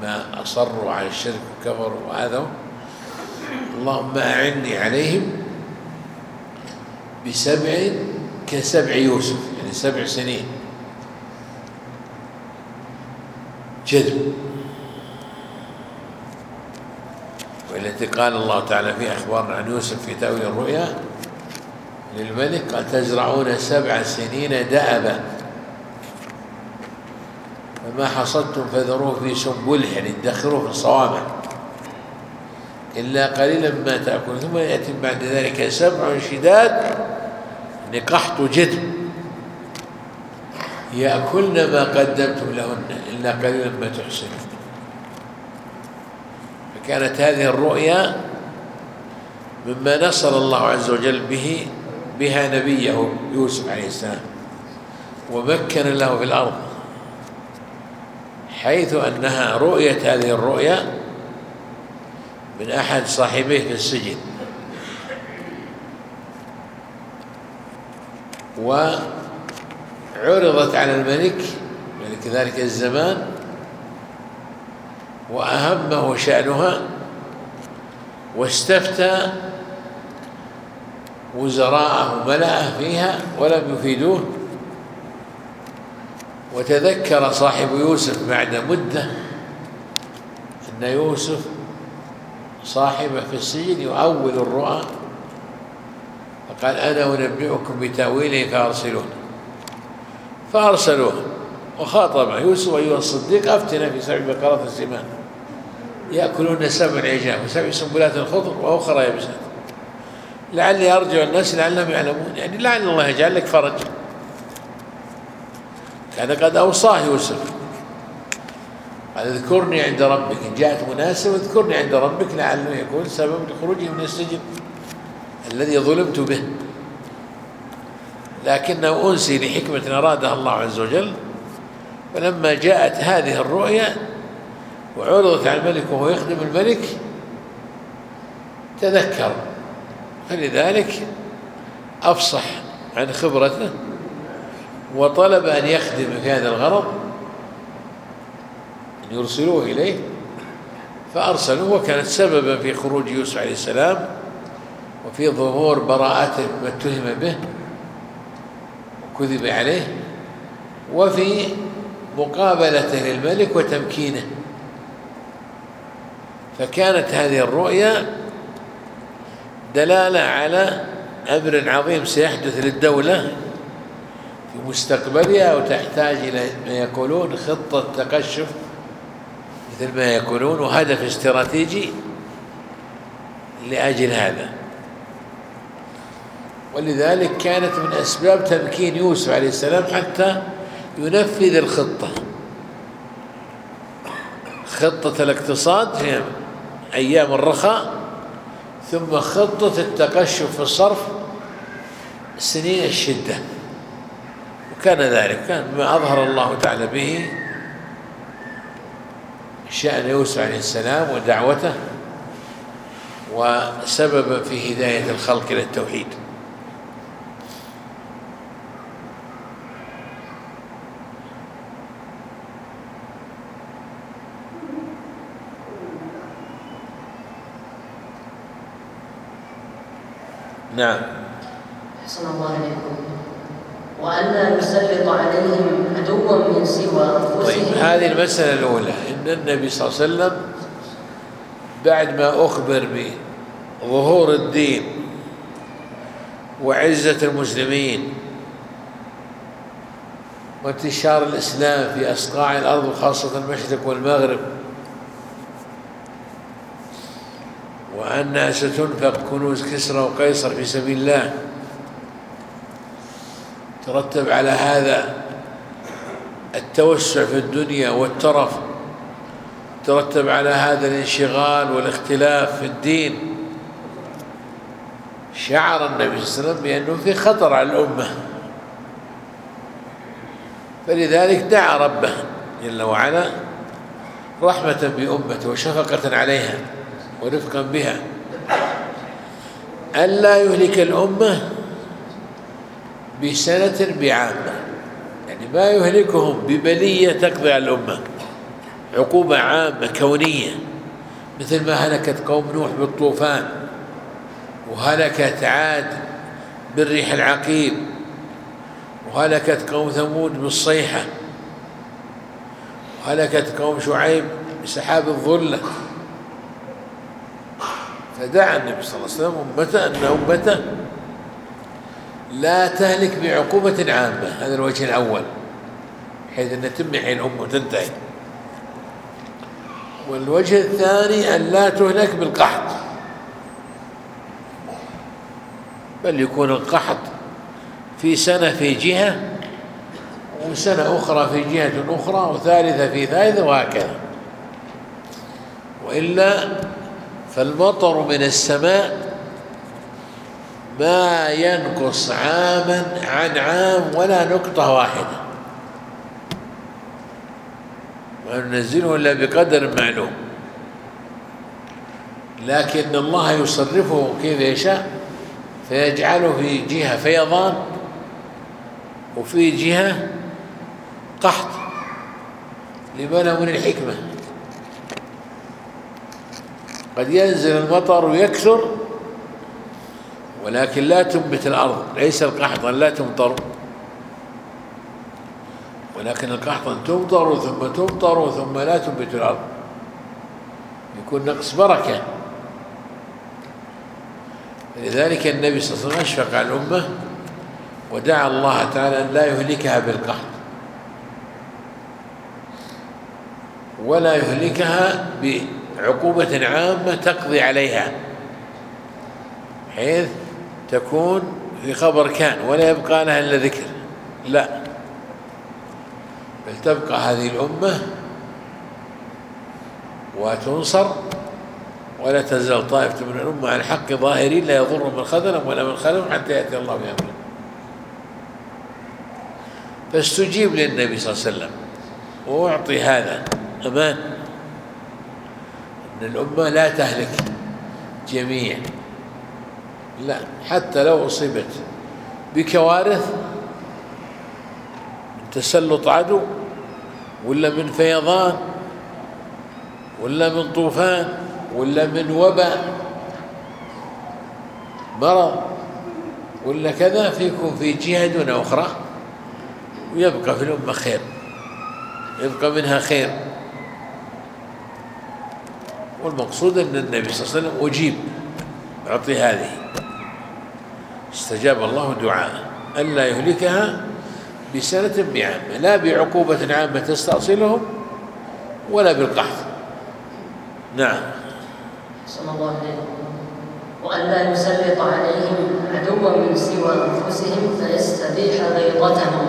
لما أصروا على الشرك وكفروا وآذوا اللهم أعني عليهم بسبع كسبع يوسف يعني سبع سنين. جذب. والتي قال الله تعالى في أخبارنا عن يوسف في تأويل الرؤيا للملك قال تزرعون سبع سنين دأبا فما حصدتم فذروه في سنبله يعني ادخروه في الصوامع إلا قليلا ما تأكل. ثم يأتي بعد ذلك سبع شداد نقحط جدب يأكلن ما قدمتم لهن إلا قليلا ما تحسنون فكانت هذه الرؤيا مما نصر الله عز وجل به بها نبيه يوسف عليه السلام. ومكن له في الأرض. حيث أنها رؤية هذه الرؤيا من أحد صاحبيه في السجن. وعرضت على الملك ملك ذلك الزمان وأهمه شأنها واستفتى وزراءه ملأه فيها ولم يفيدوه. وتذكر صاحب يوسف بعد مدة أن يوسف صاحبه في السجن يؤول الرؤى فقال أنا أنبئكم بتأويله فأرسلوه. فأرسلوه. وخاطب يوسف أيها الصديق أفتنا في سبع بقرات السمان يأكلون سبع عجاب وسبع سنبلات الخضر وأخرى يبسات لعلي أرجع الناس لعلهم يعلمون. يعني لعل الله يجعل لك فرج. كان قد أوصاه يوسف قال أذكرني عند ربك. إن جاءت مناسبة أذكرني عند ربك لعله يكون سبب لخروجي من السجن الذي ظلمت به. لكنه أنسي لحكمة أرادها الله عز وجل. فلما جاءت هذه الرؤيا وعرضت على الملك وهو يخدم الملك تذكر. فلذلك أفصح عن خبرته وطلب أن يخدم في هذا الغرض أن يرسلوه إليه فأرسلوه وكانت سببا في خروج يوسف عليه السلام وفي ظهور براءته ما اتهم به وكذب عليه وفي مقابلته للملك وتمكينه. فكانت هذه الرؤيا دلالة على أمر عظيم سيحدث للدولة في مستقبلها وتحتاج إلى ما يقولون خطة تقشف مثل ما يقولون وهدف استراتيجي لأجل هذا. ولذلك كانت من أسباب تمكين يوسف عليه السلام حتى ينفذ الخطة. خطة الاقتصاد في أيام الرخاء ثم خطة التقشف في الصرف سنين الشدة. وكان ذلك. كان ما أظهر الله تعالى به شأن يوسف عليه السلام ودعوته وسبب في هداية الخلق إلى التوحيد. نعم. أحسن الله وألا نسلط عليهم عدوا من سوى طيب هذه المسألة الأولى. إن النبي صلى الله عليه وسلم بعد ما أخبر بظهور الدين وعزة المسلمين وانتشار الإسلام في أصقاع الأرض وخاصة المشرق والمغرب وأنها ستنفق كنوز كسرى وقيصر في سبيل الله ترتب على هذا التوسع في الدنيا والترف ترتب على هذا الانشغال والاختلاف في الدين. شعر النبي صلى الله عليه وسلم بأنه في خطر على الأمة. فلذلك دعا ربه جل وعلا رحمة بأمته وشفقة عليها ورفقا بها. ألا يهلك الأمة بسنة بعامة. يعني ما يهلكهم ببلية تقضي على الأمة. عقوبة عامة كونية. مثل ما هلكت قوم نوح بالطوفان وهلكت عاد بالريح العقيم وهلكت قوم ثمود بالصيحة وهلكت قوم شعيب بسحاب الظلة. فدعا النبي صلى الله عليه وسلم أمته أن أمته لا تهلك بعقوبة عامة هذا الوجه الأول حيث أن تمحي الأمة وتنتهي والوجه الثاني أن لا تهلك بالقحط. بل يكون القحط في سنة في جهة وسنة أخرى في جهة أخرى وثالثة في ثالثة وهكذا. وإلا فالمطر من السماء ما ينقص عاما عن عام ولا نقطة واحدة. ما ننزله إلا بقدر معلوم. لكن الله يصرفه كيف يشاء فيجعله في جهة فيضان وفي جهة قحط لما من الحكمة؟ قد ينزل المطر ويكثر ولكن لا تنبت الأرض ليس القحط أن لا تمطر. ولكن القحط أن تمطر ثم تمطر ثم لا تنبت الأرض. يكون نقص بركة. لذلك النبي صلى الله عليه وسلم أشفق على الأمة ودعا الله تعالى أن لا يهلكها بالقحط. ولا يهلكها بعقوبة عامة تقضي عليها حيث تكون في خبر كان ولا يبقى لها إلا ذكر. لا. بل تبقى هذه الأمة وتنصر ولا تزال طائفة من الأمة على الحق ظاهرين لا يضر من خذلهم ولا من خذلهم حتى يأتي الله بأمره. فاستجيب للنبي صلى الله عليه وسلم وأعطي هذا. أمان. أن الأمة لا تهلك جميعا لا حتى لو أصيبت بكوارث من تسلط عدو ولا من فيضان ولا من طوفان ولا من وباء مرض ولا كذا فيكم في جهة دون أخرى ويبقى في الأمة خير يبقى منها خير. والمقصود أن النبي صلى الله عليه وسلم أجيب أعطي هذه. استجاب الله دعاءه ألا يهلكها بسنة بعامة لا بعقوبة عامة تستأصلهم ولا بالقحط. نعم. صلى الله عليه وأن لا يسلط عليهم عدوا من سوى أنفسهم فيستبيح بيضتهم.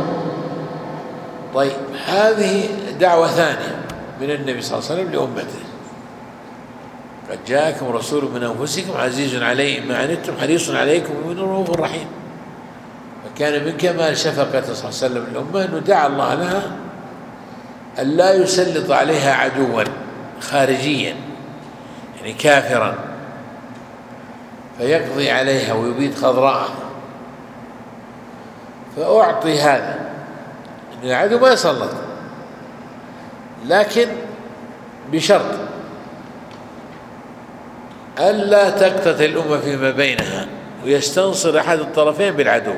طيب هذه دعوة ثانية من النبي صلى الله عليه وسلم لأمته. قد جاءكم رسول من أنفسكم عزيز عليه ما عنتم حريص عليكم من رؤوف رحيم. فكان من كمال شفقة صلى الله عليه وسلم الأمة أنه دعا الله لها أن لا يسلط عليها عدوا خارجيا يعني كافرا. فيقضي عليها ويبيد خضراءها. فأعطي هذا. أن العدو ما يسلط لكن بشرط. ألا تقتتل الأمة فيما بينها ويستنصر أحد الطرفين بالعدو.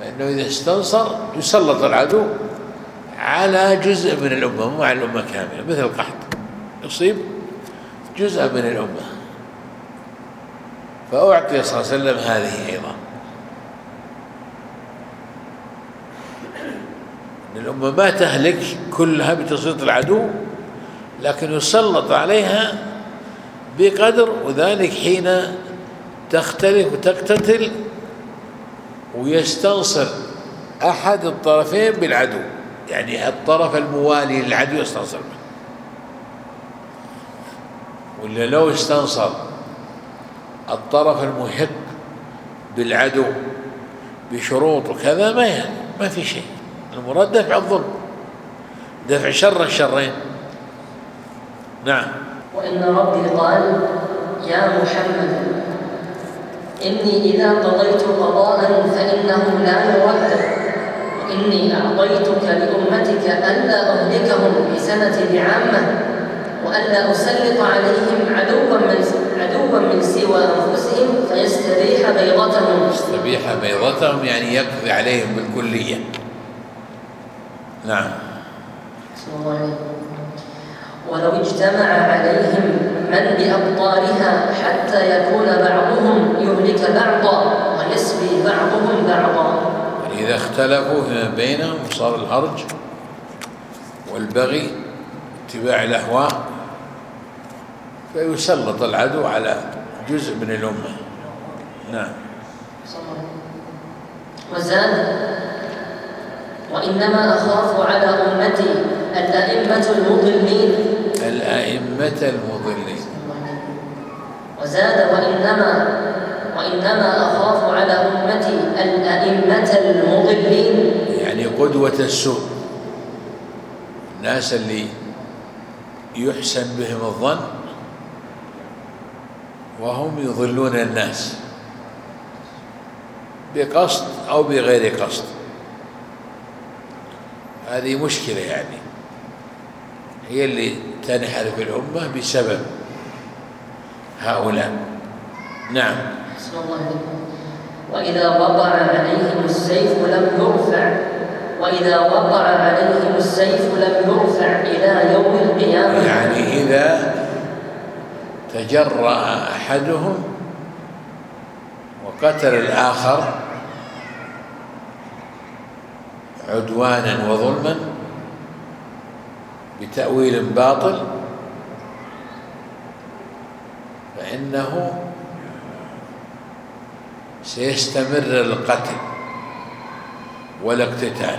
فإنه إذا استنصر يسلط العدو على جزء من الأمة مو على الأمة كاملة مثل القحط يصيب جزء من الأمة. فأعطي صلى الله عليه وسلم هذه أيضا. الأمة ما تهلك كلها بتسليط العدو لكن يسلط عليها بقدر وذلك حين تختلف وتقتتل ويستنصر أحد الطرفين بالعدو. يعني الطرف الموالي للعدو يستنصر به ولا لو استنصر الطرف المحق بالعدو بشروط وكذا ما يعني ما في شيء. المراد دفع الظلم دفع شر الشرين. نعم. وإن ربي قال يا محمد إني إذا قضيت قضاء فإنه لا يرد. وإني أعطيتك لأمتك ألا أهلكهم بسنة بعامة وألا أسلط عليهم عدوا من عدوا من سوى أنفسهم فيستبيح بيضتهم. يستبيح بيضتهم يعني يقضي عليهم بالكلية. نعم. الله عليه ولو اجتمع عليهم من بأبطالها حتى يكون بعضهم يهلك بعضا ويسبي بعضهم بعضا. إذا اختلفوا فيما بينهم صار الهرج والبغي اتباع الأهواء فيسلط العدو على جزء من الأمة. نعم. وزاد وإنما أخاف على أمتي الأئمة المضلين. الأئمة المضلين. وزاد وإنما وإنما أخاف على أمتي الأئمة المضلين. يعني قدوة السوء. الناس اللي يحسن بهم الظن وهم يضلون الناس. بقصد أو بغير قصد. هذه مشكلة يعني. هي اللي تنحرف الأمة بسبب هؤلاء. نعم. الله وإذا وقع عليهم السيف لم يرفع. وإذا وقع عليهم السيف لم يرفع إلى يوم القيامة. يعني إذا تجرأ أحدهم وقتل الآخر عدوانا وظلما بتأويل باطل فإنه سيستمر القتل والاقتتال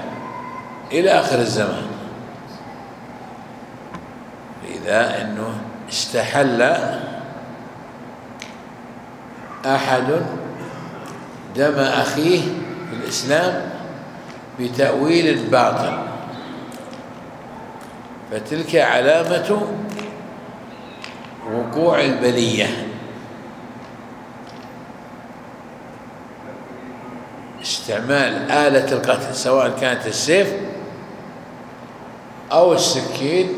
إلى آخر الزمان. إذا أنه استحل أحد دم أخيه في الإسلام بتأويل باطل فتلك علامة وقوع البلية. استعمال آلة القتل سواء كانت السيف أو السكين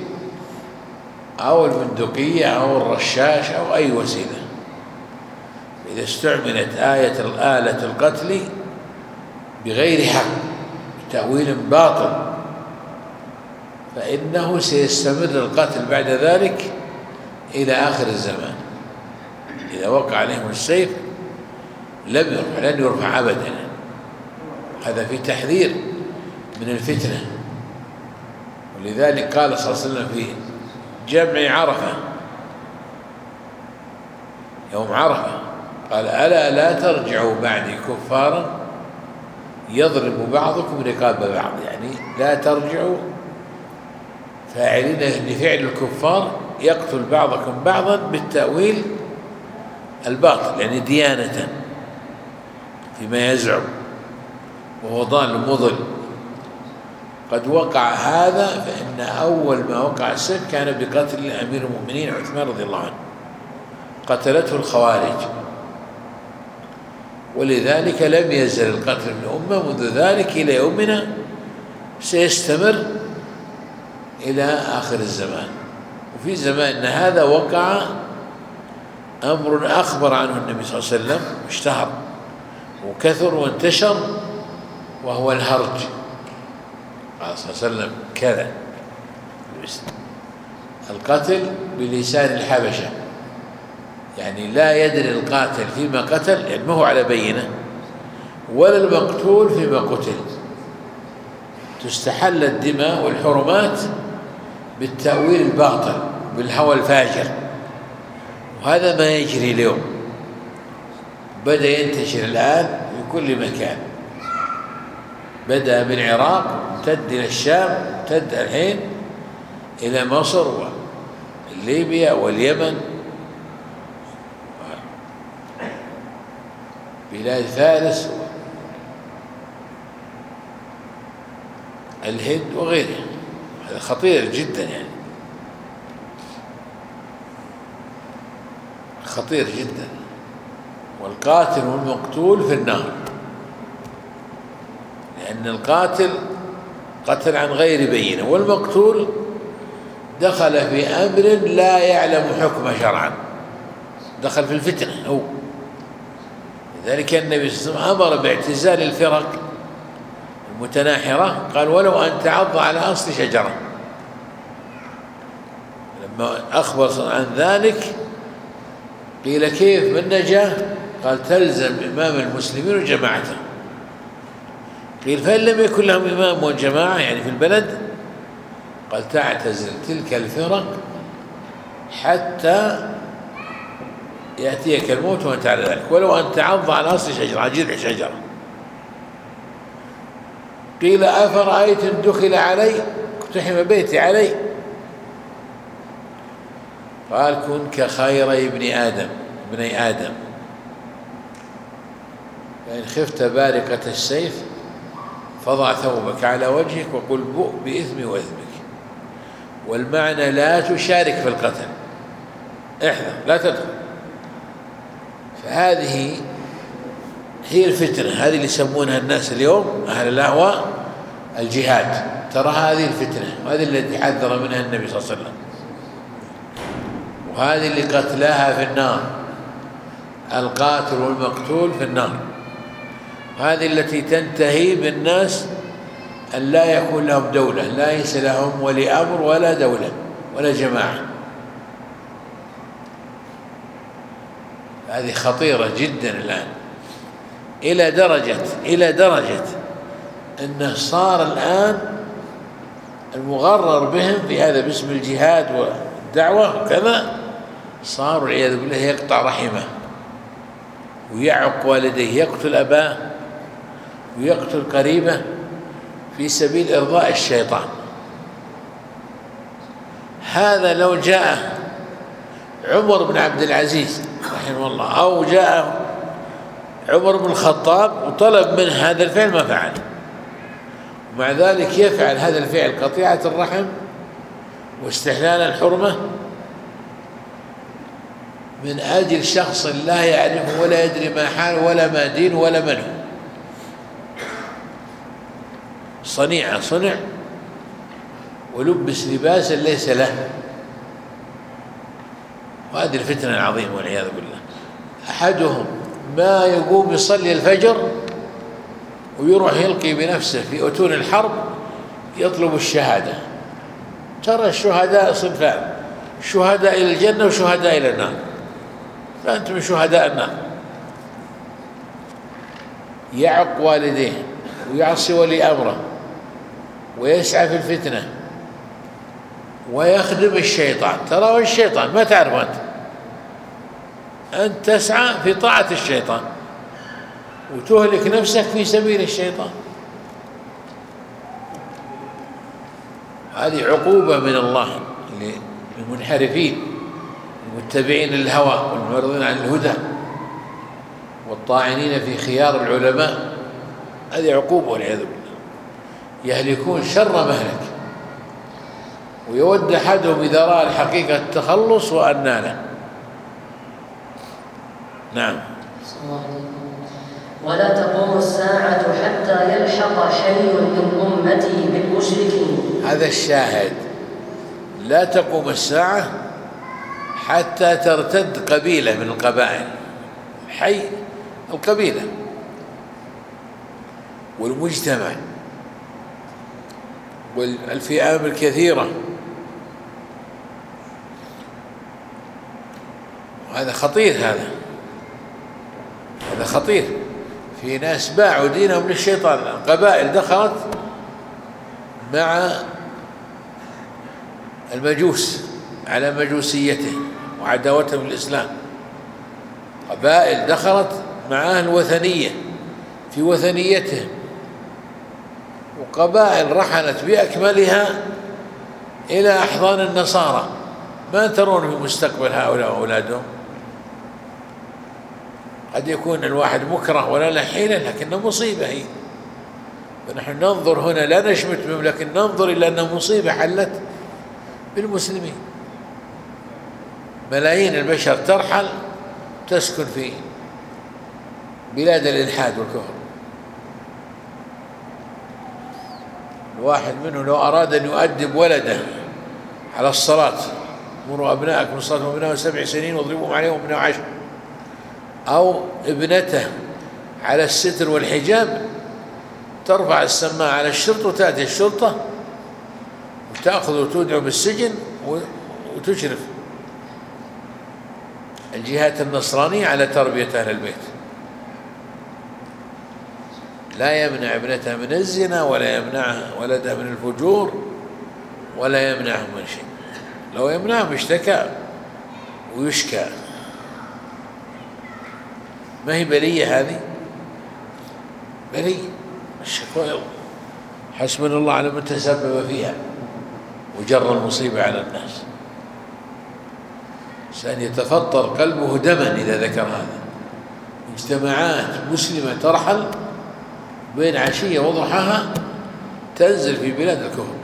أو البندقية أو الرشاش أو أي وسيلة. إذا استعملت آية آلة القتل بغير حق تأويل باطل. فإنه سيستمر القتل بعد ذلك إلى آخر الزمان. إذا وقع عليهم السيف لم يرفع لن يرفع أبدا. هذا في تحذير من الفتنة. ولذلك قال صلى الله عليه وسلم في جمع عرفة. يوم عرفة قال ألا لا ترجعوا بعدي كفارا يضرب بعضكم رقاب بعض. يعني لا ترجعوا فاعلين لفعل الكفار يقتل بعضكم بعضا بالتأويل الباطل يعني ديانة فيما يزعم وهو ضال مضل. قد وقع هذا فإن أول ما وقع السيف كان بقتل أمير المؤمنين عثمان رضي الله عنه. قتلته الخوارج. ولذلك لم يزل القتل من الأمة منذ ذلك إلى يومنا سيستمر إلى آخر الزمان. وفي زمان هذا وقع أمر أخبر عنه النبي صلى الله عليه وسلم واشتهر وكثر وانتشر وهو الهرج. قال صلى الله عليه وسلم كذا. القتل بلسان الحبشة. يعني لا يدري القاتل فيما قتل يعني ما هو على بينة ولا المقتول فيما قتل. تستحل الدماء والحرمات بالتأويل الباطل بالهوى الفاجر. وهذا ما يجري اليوم. بدأ ينتشر الآن في كل مكان. بدأ بالعراق امتد إلى الشام امتد الحين إلى مصر وليبيا واليمن. بلاد فارس الهند وغيرها هذا خطير جدا يعني. خطير جدا. والقاتل والمقتول في النار. لأن القاتل قتل عن غير بينة والمقتول دخل في أمر لا يعلم حكمه شرعا. دخل في الفتنة هو. لذلك النبي صلى الله عليه وسلم أمر باعتزال الفرق المتناحرة قال ولو أن تعض على أصل شجرة. لما أخبر عن ذلك قيل كيف؟ من نجاه قال تلزم إمام المسلمين وجماعته. قيل فإن لم يكن لهم إمام وجماعة يعني في البلد قال تعتزل تلك الفرق حتى يأتيك الموت وأنت على ذلك. ولو أن تعض على أصل شجرة على جذع شجرة. قيل أفرأيت إن دخل علي؟ اقتحم بيتي علي. قال كن كخيري ابن آدم ابني آدم. فإن خفت بارقة السيف فضع ثوبك على وجهك وقل بؤ بإثمي وإثمك. والمعنى لا تشارك في القتل. احذر لا تدخل. فهذه هي الفتنة هذه اللي يسمونها الناس اليوم أهل الأهواء الجهاد. ترى هذه الفتنة وهذه التي حذر منها النبي صلى الله عليه وسلم. وهذه اللي قتلاها في النار القاتل والمقتول في النار. هذه التي تنتهي بالناس أن لا يكون لهم دولة ليس لهم ولي أمر ولا دولة ولا جماعة. هذه خطيرة جدا الآن. إلى درجة إلى درجة أنه صار الآن المغرر بهم في هذا باسم الجهاد والدعوة وكذا صار والعياذ بالله يقطع رحمه ويعق والديه يقتل أباه ويقتل قريبه في سبيل إرضاء الشيطان. هذا لو جاء عمر بن عبد العزيز رحمه الله. أو جاء عمر بن الخطاب وطلب منه هذا الفعل ما فعل. ومع ذلك يفعل هذا الفعل قطيعة الرحم واستحلال الحرمة من أجل شخص لا يعرفه ولا يدري ما حاله ولا ما دينه ولا من هو. صنيعة صنع ولبس لباسا ليس له. وهذه الفتنة العظيمة والعياذ بالله. أحدهم ما يقوم يصلي الفجر ويروح يلقي بنفسه في أتون الحرب يطلب الشهادة. ترى الشهداء صنفان شهداء إلى الجنة وشهداء إلى النار. فأنتم شهداء النار. يعق والديه ويعصي ولي أمره ويسعى في الفتنة ويخدم الشيطان. ترى الشيطان؟ ما تعرف أنت. أن تسعى في طاعة الشيطان وتهلك نفسك في سبيل الشيطان. هذه عقوبة من الله للمنحرفين المتبعين للهوى والمعرضين عن الهدى والطاعنين في خيار العلماء. هذه عقوبة والعياذ بالله. يهلكون شر مهلك ويود أحدهم إذا رأى الحقيقة التخلص وأنى نعم. ولا تقوم الساعة حتى يلحق حي من أمتي بالمشركين. هذا الشاهد. لا تقوم الساعة حتى ترتد قبيلة من القبائل. حي القبيلة. والمجتمع. والفئام الكثيرة. وهذا خطير هذا. هذا خطير. في ناس باعوا دينهم للشيطان قبائل دخلت مع المجوس على مجوسيته وعداوتهم للإسلام. قبائل دخلت مع أهل وثنية في وثنيتهم وقبائل رحلت بأكملها إلى أحضان النصارى. ما ترون في مستقبل هؤلاء وأولادهم؟ قد يكون الواحد مكره ولا له حيلة لكنه مصيبة هي. فنحن ننظر هنا لا نشمت بهم لكن ننظر إلى أنها مصيبة حلت بالمسلمين. ملايين البشر ترحل تسكن في بلاد الإلحاد والكفر. الواحد منه لو أراد أن يؤدب ولده على الصلاة مروا أبناءكم الصلاة وابنائه سبع سنين واضربوهم عليهم ابنائه عشر. أو ابنته على الستر والحجاب ترفع السماعة على الشرطة وتأتي الشرطة وتأخذ وتودع بالسجن وتشرف. الجهات النصرانية على تربية أهل البيت. لا يمنع ابنته من الزنا ولا يمنع ولده من الفجور ولا يمنعه من شيء. لو يمنعه اشتكى ويشكى. ما هي بلية هذه؟ بلية الشكوى. حسبنا الله على من تسبب فيها وجر المصيبة على الناس. سأن يتفطر قلبه دما إذا ذكر هذا. مجتمعات مسلمة ترحل بين عشية وضحاها تنزل في بلاد الكفر.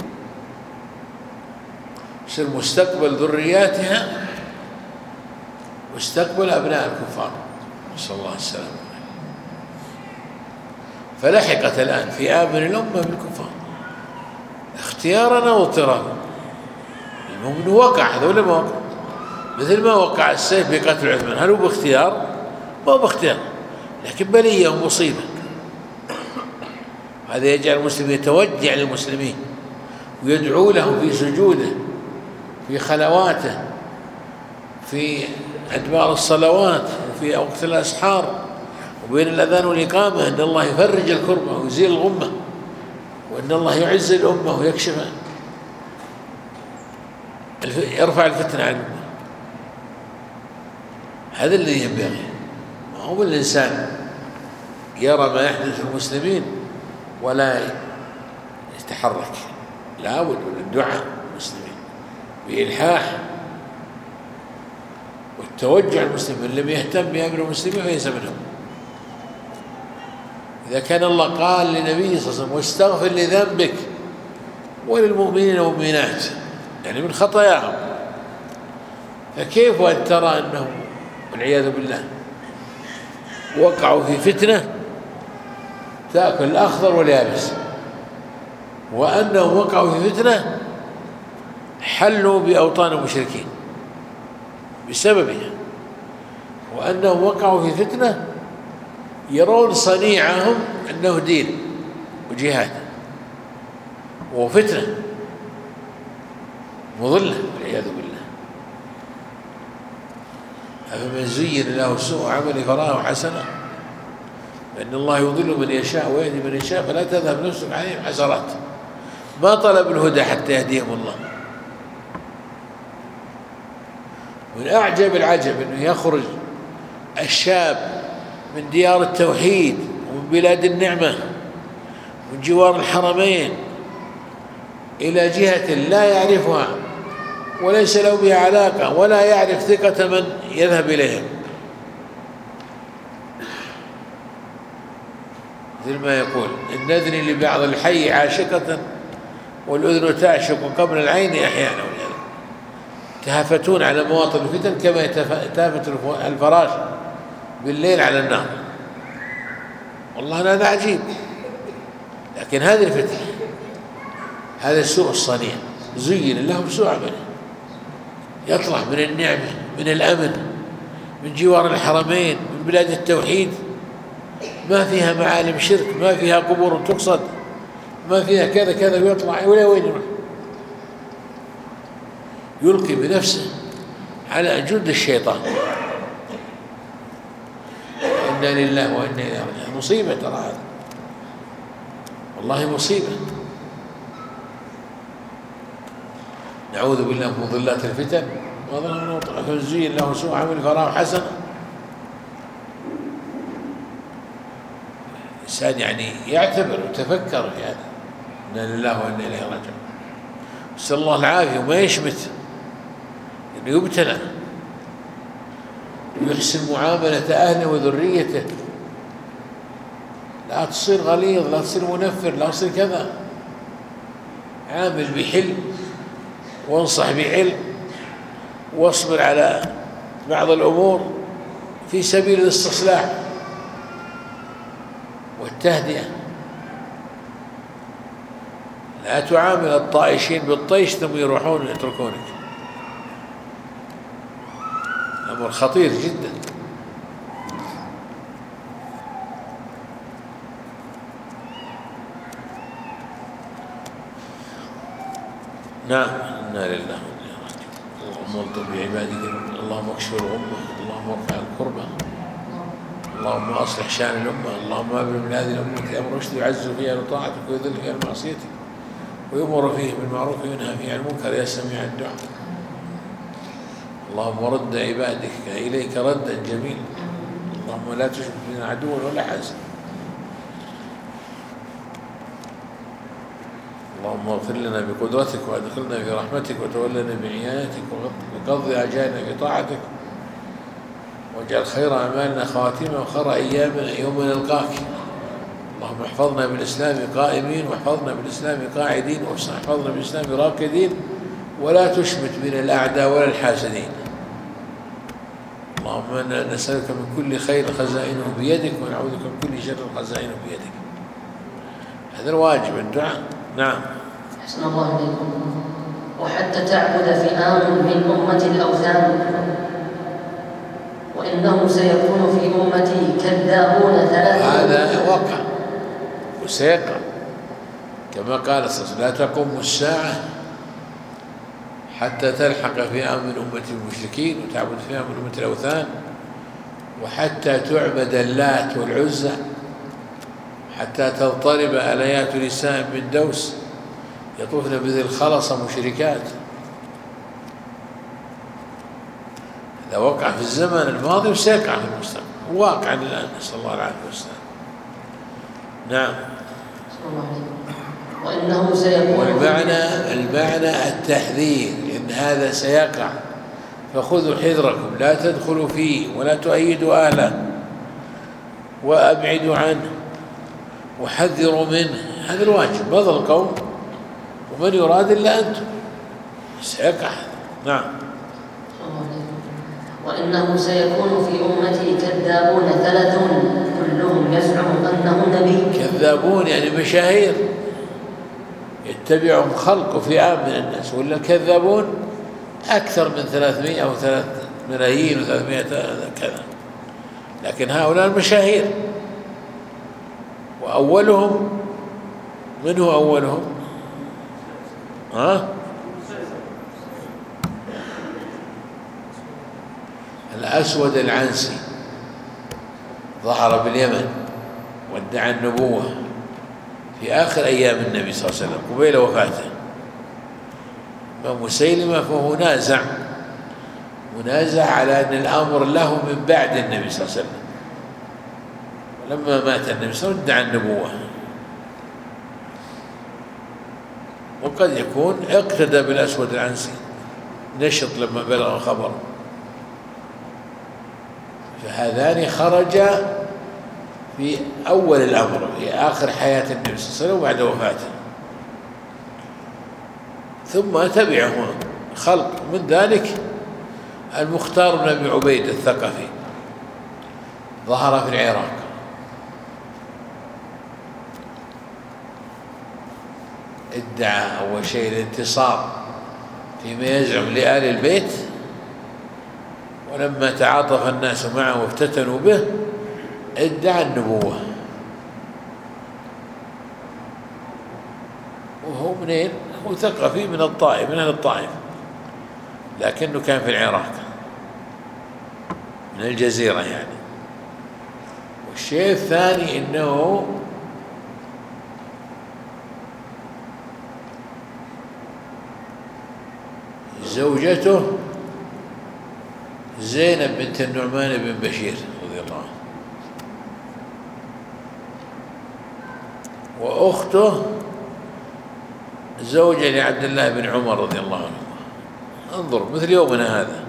يصير مستقبل ذرياتها مستقبل أبناء الكفار. نسأل الله السلامة فلحقت الآن في آمن الأمة بالكفار. اختيارا واضطرارا المؤمن وقع هذا ولا ما وقع. مثل ما وقع السيف في قتل عثمان. هل هو باختيار؟ ما هو باختيار. لكن بلية ومصيبة. هذا يجعل المسلم يتوجع للمسلمين ويدعو لهم في سجوده في خلواته في أدبار الصلوات. وفي وقت الأسحار. وبين الأذان والإقامة أن الله يفرج الكربة ويزيل الغمة وأن الله يعز الأمة ويكشف يرفع الفتنة عن الأمة. هذا الذي ينبغي. ما هو الإنسان يرى ما يحدث في المسلمين ولا يتحرك. لا بد من الدعاء المسلمين بإلحاح والتوجع المسلمين لم يهتم بأمر المسلمين فليس منهم. إذا كان الله قال لنبيه صلى الله عليه وسلم واستغفر لذنبك وللمؤمنين والمؤمنات يعني من خطاياهم. فكيف أن ترى أنهم والعياذ بالله وقعوا في فتنة تأكل الأخضر واليابس وأنهم وقعوا في فتنة حلوا بأوطان المشركين. بسببها. وأنهم وقعوا في فتنة يرون صنيعهم أنه دين وجهاد. وفتنة مضلة والعياذ بالله. أفمن زين له سوء عمل فراه حسنا فإن الله يضل من يشاء ويهدي من يشاء فلا تذهب نفسك عليهم حسرات ما طلب الهدى حتى يهديهم الله. من أعجب العجب أنه يخرج الشاب من ديار التوحيد ومن بلاد النعمة من جوار الحرمين إلى جهة لا يعرفها وليس له بها علاقة ولا يعرف ثقة من يذهب إليهم مثل ما يقول إن نذني لبعض الحي عاشقة والأذن تعشق قبل العين أحيانا تهافتون على مواطن الفتن كما يتهافت الفراش بالليل على النار والله هذا عجيب. لكن هذه الفتنة هذا السوء الصنيع زين لهم سوء عمله. يطلع من النعمة من الأمن من جوار الحرمين من بلاد التوحيد. ما فيها معالم شرك ما فيها قبور تقصد ما فيها كذا كذا ويطلع ولا وين يروح؟ يلقي بنفسه على جند الشيطان. وإنا لله وإنا إليه راجعون. مصيبة ترى هذا. والله مصيبة. نعوذ بالله من مضلات الفتن. وظن فزين له سوء عمل فراه حسنا الإنسان يعني يعتبر ويتفكر يعني إنا لله وإنا إليه راجعون. نسأل الله العافية. وما يشمت إنه يبتلى ويحسن معاملة أهله وذريته. لا تصير غليظ لا تصير منفر لا تصير كذا. عامل بحلم. وانصح بعلم واصبر على بعض الأمور في سبيل الاستصلاح والتهدئة. لا تعامل الطائشين بالطيش ثم يروحون يتركونك. أمر خطير جدا. نعم إنا لله اللهم الطف بعبادك اللهم اكشف الغمة اللهم ارفع الكربة اللهم أصلح شأن الأمة اللهم ابن من هذه الامه أمر رشد يعز فيها لطاعتك ويذل فيها لمعصيتك ويؤمر فيه بالمعروف وينهى فيه عن المنكر يا سميع الدعاء. اللهم رد عبادك إليك ردا جميلا اللهم لا تشرك بنا عدوا ولا حاسد. اللهم اغفر لنا بقدرتك وادخلنا في رحمتك وتولنا بعنايتك وقضي اجالنا بطاعتك. واجعل خير أعمالنا خواتيمها وخير أيامنا يوم نلقاك. اللهم احفظنا بالإسلام قائمين واحفظنا بالإسلام قاعدين واحفظنا بالإسلام راكدين. ولا تشمت بنا الأعداء ولا الحاسدين. اللهم إنا نسألك من كل خير خزائنه بيدك ونعوذ بك من كل شر خزائنه بيدك. هذا الواجب الدعاء. نعم. أحسن الله إليكم. وحتى تعبد فئام من أمة الأوثان. وإنه سيكون في أمتي كذابون ثلاثة. هذا وقع وسيقع. كما قال صلى الله عليه وسلم لا تقوم الساعة حتى تلحق فئة من أمة المشركين وتعبد فئة من أمة الأوثان وحتى تعبد اللات والعزى حتى تضطرب آليات نساء من دوس يطوفن بذي الخلص مشركات. إذا وقع في الزمن الماضي وسيقع في المستقبل. واقع الآن نسأل الله العافية والسلام نعم. وإنه سيكون والمعنى المعنى التحذير. هذا سيقع فخذوا حذركم لا تدخلوا فيه ولا تؤيدوا أهله وأبعدوا عنه وحذروا منه. هذا الواجب. بذل القوم ومن يراد إلا أنتم. سيقع نعم. وإنه سيكون في أمتي كذابون ثلاثون كلهم يزعم أنه نبي. كذابون يعني مشاهير يتبعهم خلق وفئام من الناس ولا الكذابون أكثر من ثلاثمائة أو ثلاث ملايين وثلاثمائة كذا. لكن هؤلاء المشاهير وأولهم من هو أولهم؟ ها؟ الأسود العنسي ظهر باليمن وادعى النبوة. في آخر أيام النبي صلى الله عليه وسلم قبيل وفاته. مسيلمة فهو نازع منازع على أن الأمر له من بعد النبي صلى الله عليه وسلم. ولما مات النبي صلى الله عليه وسلم ادعى النبوة. وقد يكون اقتدى بالأسود العنسي نشط لما بلغ خبره فهذان خرجا في أول الأمر في آخر حياة النبي صلى الله عليه وسلم وبعد وفاته. ثم تبعهما خلق. من ذلك المختار بن أبي عبيد الثقفي ظهر في العراق. ادعى أول شيء الانتصار فيما يزعم لآل البيت ولما تعاطف الناس معه وافتتنوا به إدعى النبوة. وهو منين؟ هو ثقفي من الطائف من أهل الطائف. لكنه كان في العراق. من الجزيرة يعني. والشيء الثاني إنه زوجته زينب بنت النعمان بن بشير رضي الله عنه وأخته زوجة لعبد الله بن عمر رضي الله عنه. انظر مثل يومنا هذا.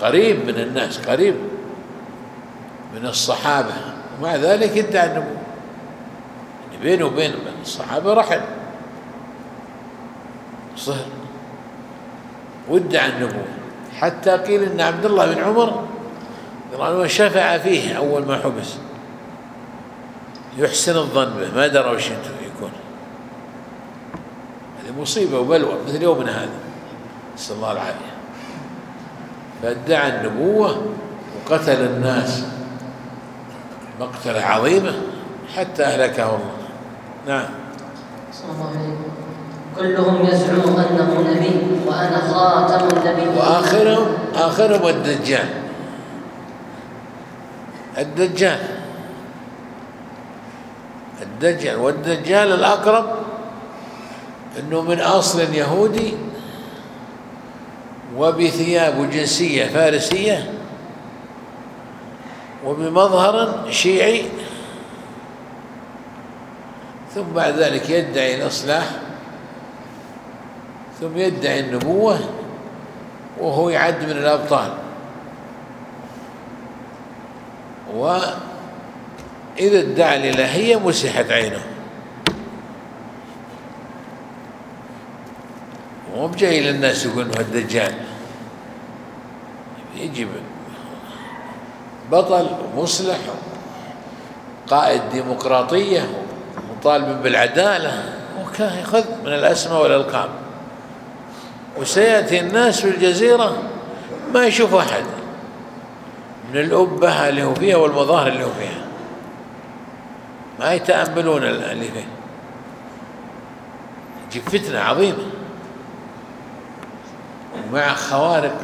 قريب من الناس قريب من الصحابة. ومع ذلك ادعى النبوة يعني بينه وبين الصحابة رحم صهر. وادعى النبوة حتى قيل إن عبد الله بن عمر رضي شفع فيه أول ما حبس. يحسن الظن به ما درى وش يكون. هذه مصيبة وبلوى مثل يومنا هذا. نسأل الله العافية. فادعى النبوة وقتل الناس. مقتلة عظيمة حتى أهلكه الله. نعم. صلى الله عليه كلهم يزعم أنه نبي وأنا خاتم النبيين وآخرهم آخرهم الدجال. الدجال. الدجال والدجال الأقرب أنه من أصل يهودي وبثياب جنسية فارسية وبمظهر شيعي ثم بعد ذلك يدعي الإصلاح ثم يدعي النبوة وهو يعد من الأبطال. وإذا ادعى الإلهية مسحت عينه. مو بجاي للناس يقول انه الدجال. يجي بطل ومصلح قائد ديمقراطية ومطالب بالعدالة. وكان يأخذ من الأسماء والألقاب وسيأتي الناس في الجزيرة ما يشوف أحد. من الأبهة اللي هو فيها والمظاهر اللي هو فيها. ما يتأملون اللي فيه تجيب فتنة عظيمة. ومع خوارق.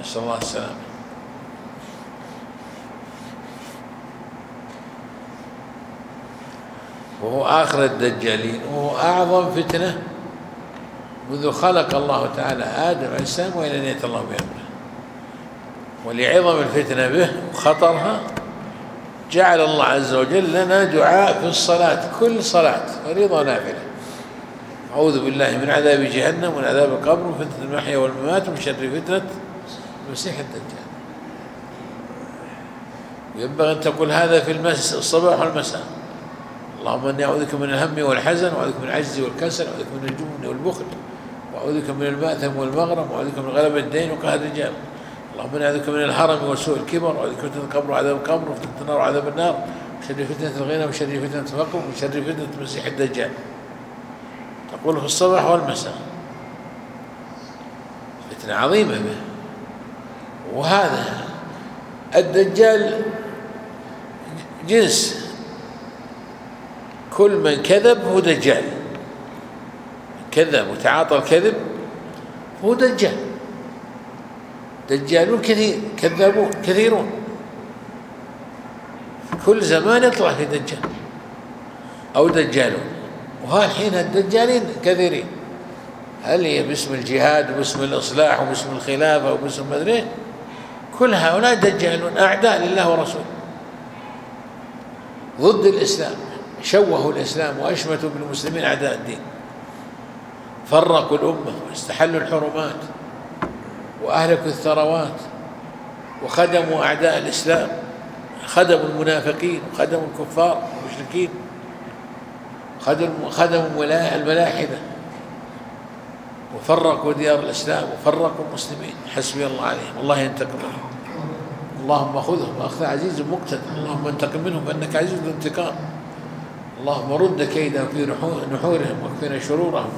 نسأل الله السلامة. وهو آخر الدجالين. وهو أعظم فتنة منذ خلق الله تعالى آدم عليه السلام وإلى أن الله بأمره. ولعظم الفتنة به وخطرها جعل الله عز وجل لنا دعاء في الصلاة كل صلاة فريضة ونافلة. أعوذ بالله من عذاب جهنم ومن عذاب القبر ومن فتنة المحيا والممات ومن شر فتنة المسيح الدجال. ينبغي أن تقول هذا في المس الصباح والمساء. اللهم إني أعوذ بك من الهم والحزن وأعوذ بك من العجز والكسل وأعوذ بك من الجبن والبخل وأعوذ بك من المأثم والمغرم وأعوذ بك من غلبة الدين وقهر الرجال. اللهم بك من الهرم وسوء الكبر من فتنة القبر وعذاب القبر وفتنة النار وعذاب النار. وشر فتنة الغنى وشر فتنة الفقر وشر فتنة المسيح الدجال. تقول في الصباح والمساء. فتنة عظيمة به. وهذا الدجال جنس. كل من كذب هو دجال. كذب وتعاطى الكذب هو دجال. دجالون كثير كذابون كثيرون. كل زمان يطلع في دجال. أو دجالون. وها الحين الدجالين كثيرين. هل هي باسم الجهاد وباسم الإصلاح وباسم الخلافة وباسم مدري كل هؤلاء دجالون أعداء لله ورسوله. ضد الإسلام. شوهوا الإسلام وأشمتوا بالمسلمين أعداء الدين. فرقوا الأمة واستحلوا الحرمات. وأهلكوا الثروات وخدموا أعداء الإسلام خدموا المنافقين وخدموا الكفار والمشركين خدموا الملاحدة. وفرقوا ديار الإسلام وفرقوا المسلمين. حسبي الله عليهم. الله ينتقم منهم. اللهم خذهم. أخذ عزيز مقتدر. اللهم انتقم منهم. فإنك عزيز الانتقام. اللهم رد كيدهم في نحورهم واكفنا شرورهم.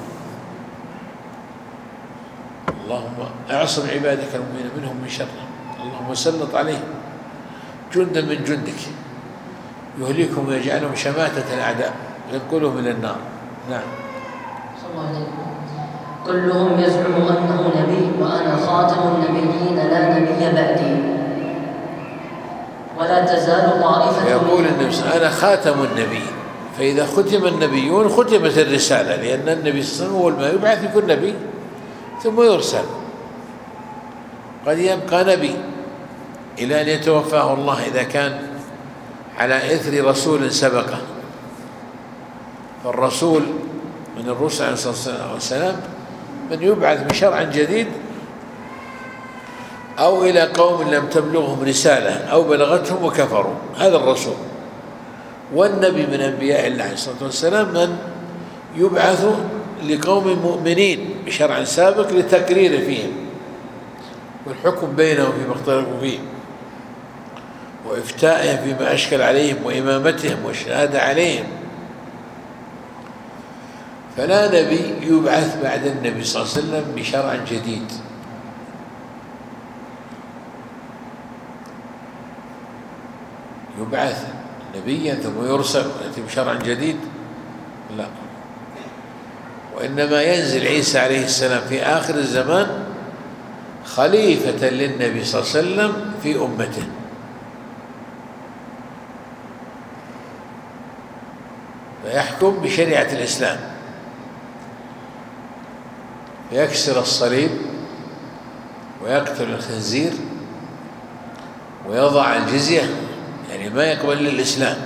اللهم اعصم عبادك المؤمنين منهم من شرهم اللهم سلط عليهم جندا من جندك يهلكهم ويجعلهم شماتة الأعداء ينقلهم إلى النار. نعم. صلى الله عليه كلهم يزعم أنه نبي وأنا خاتم النبيين لا نبي بعدي. ولا تزال طائفة يقول النبي صلى الله عليه وسلم أنا خاتم النبي. فإذا ختم النبيون ختمت الرسالة لأن النبي صلى الله عليه وسلم أول ما يبعث يكون نبي. ثم يرسل. قد يبقى نبي إلى أن يتوفاه الله إذا كان على إثر رسول سبقه. فالرسول من الرسل عليه الصلاة والسلام من يبعث بشرع جديد أو إلى قوم لم تبلغهم رسالة أو بلغتهم وكفروا. هذا الرسول. والنبي من أنبياء الله عليه الصلاة والسلام من يبعث لقوم مؤمنين بشرع سابق لتقرير فيهم والحكم بينهم فيما اختلفوا فيه وإفتائهم فيما أشكل عليهم وإمامتهم والشهادة عليهم. فلا نبي يبعث بعد النبي صلى الله عليه وسلم بشرع جديد. يبعث نبيا ثم يرسل يأتي بشرع جديد؟ لا. وإنما ينزل عيسى عليه السلام في آخر الزمان خليفة للنبي صلى الله عليه وسلم في أمته. فيحكم بشريعة الإسلام. فيكسر الصليب ويقتل الخنزير ويضع الجزية يعني ما يقبل للإسلام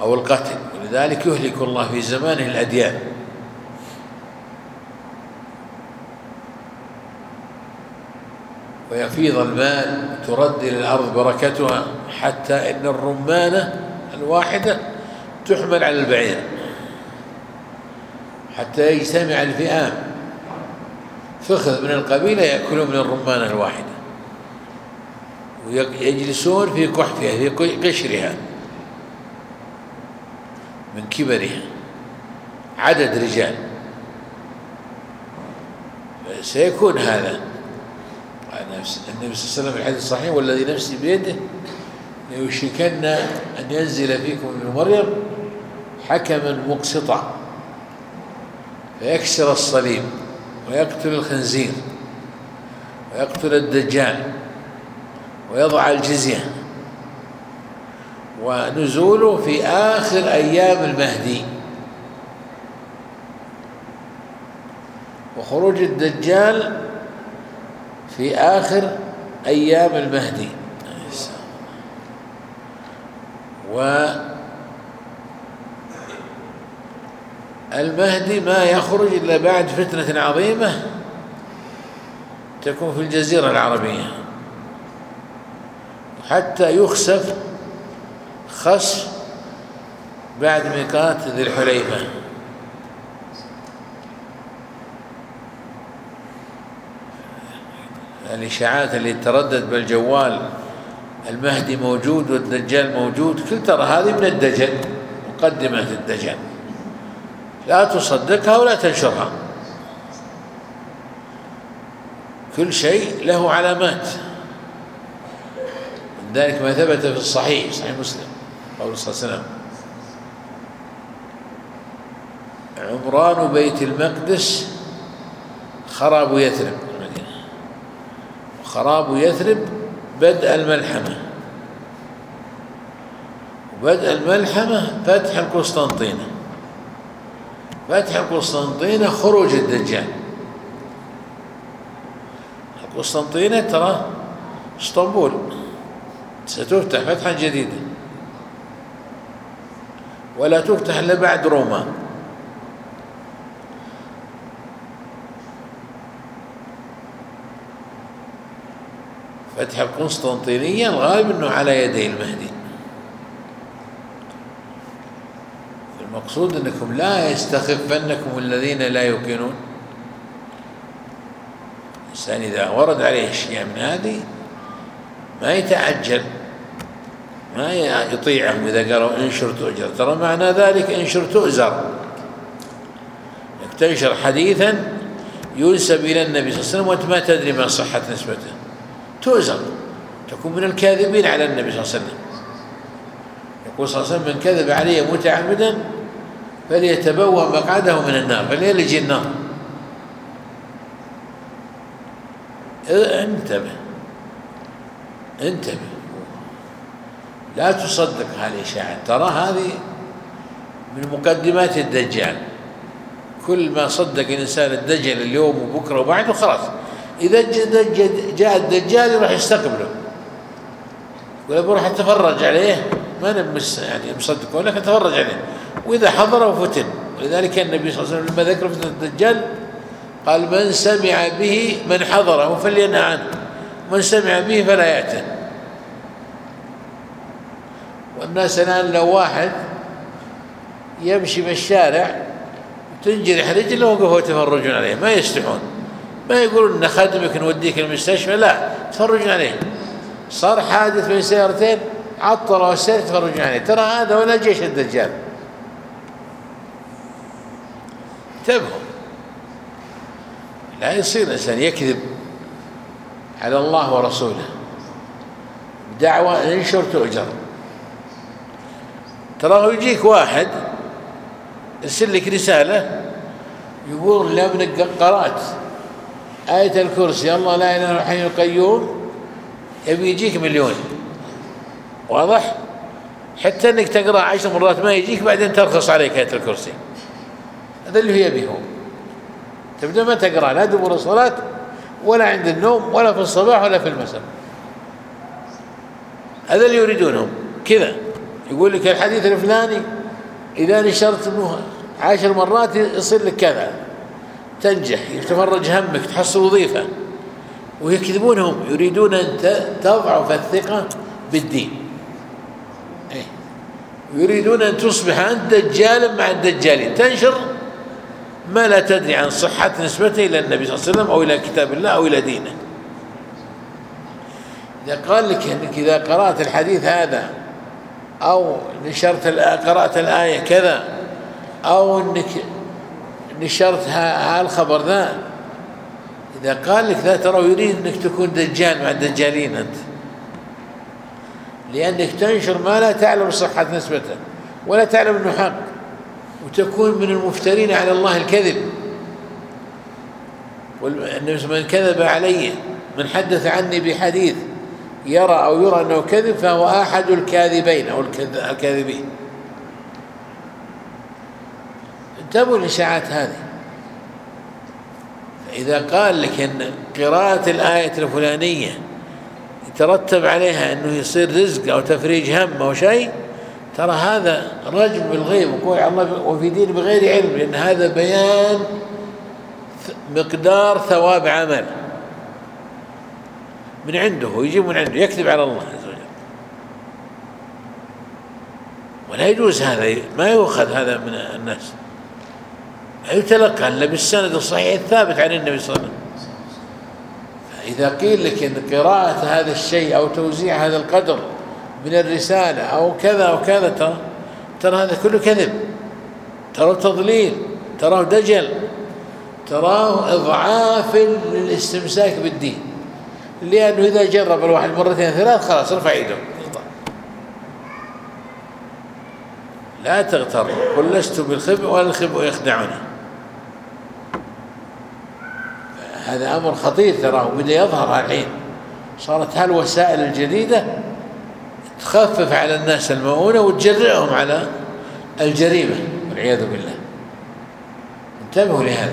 أو القتل. ولذلك يهلك الله في زمانه الأديان. ويفيض المال ترد إلى الأرض بركتها حتى إن الرمانة الواحدة تحمل على البعير حتى يجتمع الفئام. فخذ من القبيلة يأكلون من الرمانة الواحدة ويجلسون في كحفها في قشرها من كبرها. عدد رجال. سيكون هذا. النبي صلى الله عليه وسلم في الحديث الصحيح والذي نفسي بيده ليوشكن أن ينزل فيكم ابن مريم حكما مقسطا فيكسر الصليب ويقتل الخنزير ويقتل الدجال ويضع الجزية ونزوله في آخر أيام المهدي. وخروج الدجال في آخر أيام المهدي. والمهدي ما يخرج إلا بعد فتنة عظيمة تكون في الجزيرة العربية. حتى يخسف خسف بعد ميقات ذي الحليفة. الإشاعات اللي تردد بالجوال المهدي موجود والدجال موجود كل ترى هذه من الدجل مقدمة الدجل. لا تصدقها ولا تنشرها. كل شيء له علامات. ذلك ما ثبت في الصحيح صحيح مسلم قول صلى الله عليه وسلم. عمران بيت المقدس خراب يثرب. خراب يثرب بدء الملحمة. وبدء الملحمة فتح القسطنطينة. فتح القسطنطينة خروج الدجال. القسطنطينة ترى اسطنبول ستفتح فتحا جديدا. ولا تفتح إلا بعد روما فتح القسطنطينية الغالب أنه على يدي المهدي. المقصود أنكم لا يستخفنكم الذين لا يوقنون. الإنسان إذا ورد عليه أشياء من هذه ما يتعجل ما يطيعهم إذا قالوا انشر تؤجر ترى معنى ذلك انشر تؤزر تنشر حديثا ينسب إلى النبي صلى الله عليه وسلم وأنت ما تدري ما صحة نسبته. تؤزر تكون من الكاذبين على النبي صلى الله عليه وسلم. يقول صلى الله عليه وسلم من كذب علي متعمدا فليتبوأ مقعده من النار. فليلج النار انتبه. انتبه. لا تصدق هذه الإشاعات ترى هذه من مقدمات الدجال. كل ما صدق الإنسان الدجال اليوم وبكرة وبعده خلاص. إذا جاء الدجال يروح يستقبله. ولا بروح اتفرج عليه ما أنا يعني مصدقه لكن اتفرج عليه. وإذا حضر وفتن. ولذلك النبي صلى الله عليه وسلم لما ذكر فتنه الدجال قال من سمع به من حضره فلينهى عنه. من سمع به فلا يأتن. والناس الآن لو واحد يمشي بالشارع تنجرح رجله وقفوا يتفرجون عليه ما يستحون. ما يقولون إن خدمك نوديك المستشفى لا يتفرجون عليه. صار حادث بين سيارتين عطلوا السير يتفرجون عليه. ترى هذا ولا جيش الدجال. انتبهوا. لا يصير الإنسان يكذب على الله ورسوله. دعوة ينشر تؤجر. تراه يجيك واحد يرسل لك رسالة يقول لابنك قرأت. آية الكرسي الله لا إله إلا الحي القيوم. يبي يجيك مليون. واضح؟ حتى إنك تقرأ عشر مرات ما يجيك بعدين ترخص عليك آية الكرسي. هذا اللي هي به تبدأ ما تقرأ لا دبر الصلاة ولا عند النوم ولا في الصباح ولا في المساء. هذا اللي يريدونهم كذا. يقول لك الحديث الفلاني إذا نشرت عشر مرات يصير لك كذا. تنجح يتفرج همك تحصل وظيفة. ويكذبونهم يريدون أن تضعف الثقة بالدين. إيه. يريدون أن تصبح أنت دجالا مع الدجالين. تنشر ما لا تدري عن صحة نسبته إلى النبي صلى الله عليه وسلم أو إلى كتاب الله أو إلى دينه. إذا قال لك أنك إذا قرأت الحديث هذا أو نشرت قرأت الآية كذا أو أنك نشرت هالخبر ذا. إذا قال لك ذا ترى يريد أنك تكون دجال مع الدجالين أنت. لأنك تنشر ما لا تعلم صحة نسبته ولا تعلم أنه حق. وتكون من المفترين على الله الكذب. من كذب علي من حدث عني بحديث يرى أو يرى أنه كذب فهو أحد الكاذبين أو الكاذبين. انتبهوا الإشاعات هذه. فإذا قال لك أن قراءة الآية الفلانية يترتب عليها أنه يصير رزق أو تفريج هم أو شيء ترى هذا رجم بالغيب وقول الله وفي دين بغير علم لأن هذا بيان مقدار ثواب عمل. من عنده ويجيب من عنده يكذب على الله عز وجل. ولا يجوز هذا ما يؤخذ هذا من الناس. يتلقى الا بالسند الصحيح الثابت عن النبي صلى الله عليه وسلم. فإذا قيل لك إن قراءة هذا الشيء أو توزيع هذا القدر من الرسالة أو كذا أو كذا ترى ترى هذا كله كذب. ترى تضليل تراه دجل تراه إضعاف للاستمساك بالدين. لأنه إذا جرب الواحد مرتين ثلاث خلاص رفع يده. لا تغتر قل لست بالخب ولا الخب يخدعني. هذا أمر خطير تراه بدأ يظهر الحين صارت هالوسائل الجديدة تخفف على الناس المؤونة وتجرئهم على الجريمة والعياذ بالله. انتبهوا لهذا.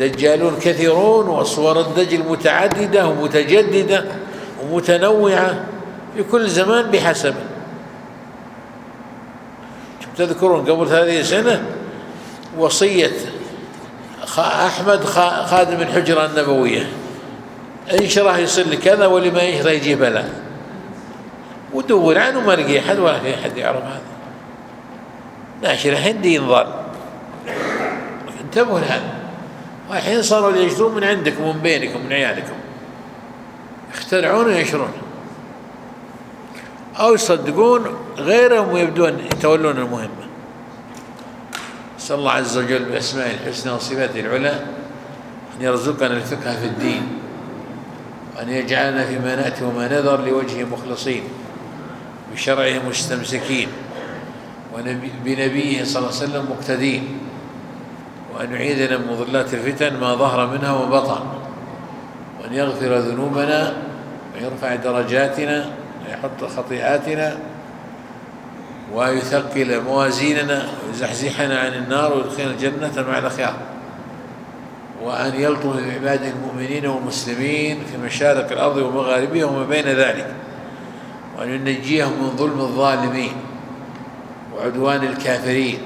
الدجالون كثيرون وصور الدجل متعددة ومتجددة ومتنوعة في كل زمان بحسب. تذكرون قبل ثلاثين سنة وصية أحمد خادم الحجرة النبوية. انشره يصير لكذا ولما ينشره يجيب له. ودور عنه ما لقي أحد ولا في أحد يعرف هذا. ناشر هندي ينظر. انتبهوا لهذا. والحين صاروا ينشرون من عندكم ومن بينكم ومن عيالكم. يخترعون وينشرون. أو يصدقون غيرهم ويبدون يتولون المهمة. نسأل الله عز وجل بأسمائه الحسنى وصفاته العلى أن يرزقنا الفقه في الدين وأن يجعلنا فيما نأتي وما نذر لوجهه مخلصين بشرعه مستمسكين وبنبيه صلى الله عليه وسلم مقتدين وأن يعيذنا من مضلات الفتن ما ظهر منها وبطن وأن يغفر ذنوبنا ويرفع درجاتنا يحط خطيئاتنا ويثقل موازيننا ويزحزحنا عن النار ويدخلنا الجنة مع الأخيار. وأن يلطف بعباده المؤمنين والمسلمين في مشارق الأرض ومغاربها وما بين ذلك. وأن ينجيهم من ظلم الظالمين وعدوان الكافرين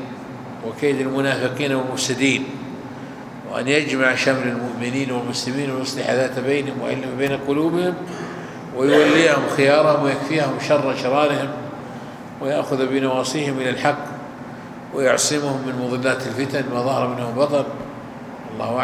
وكيد المنافقين والمفسدين. وأن يجمع شمل المؤمنين والمسلمين ويصلح ذات بينهم ويؤلف بين قلوبهم ويوليهم خيارهم ويكفيهم شر شرارهم. ويأخذ بنواصيهم إلى الحق ويعصمهم من مضلات الفتن ما ظهر منه بطن الله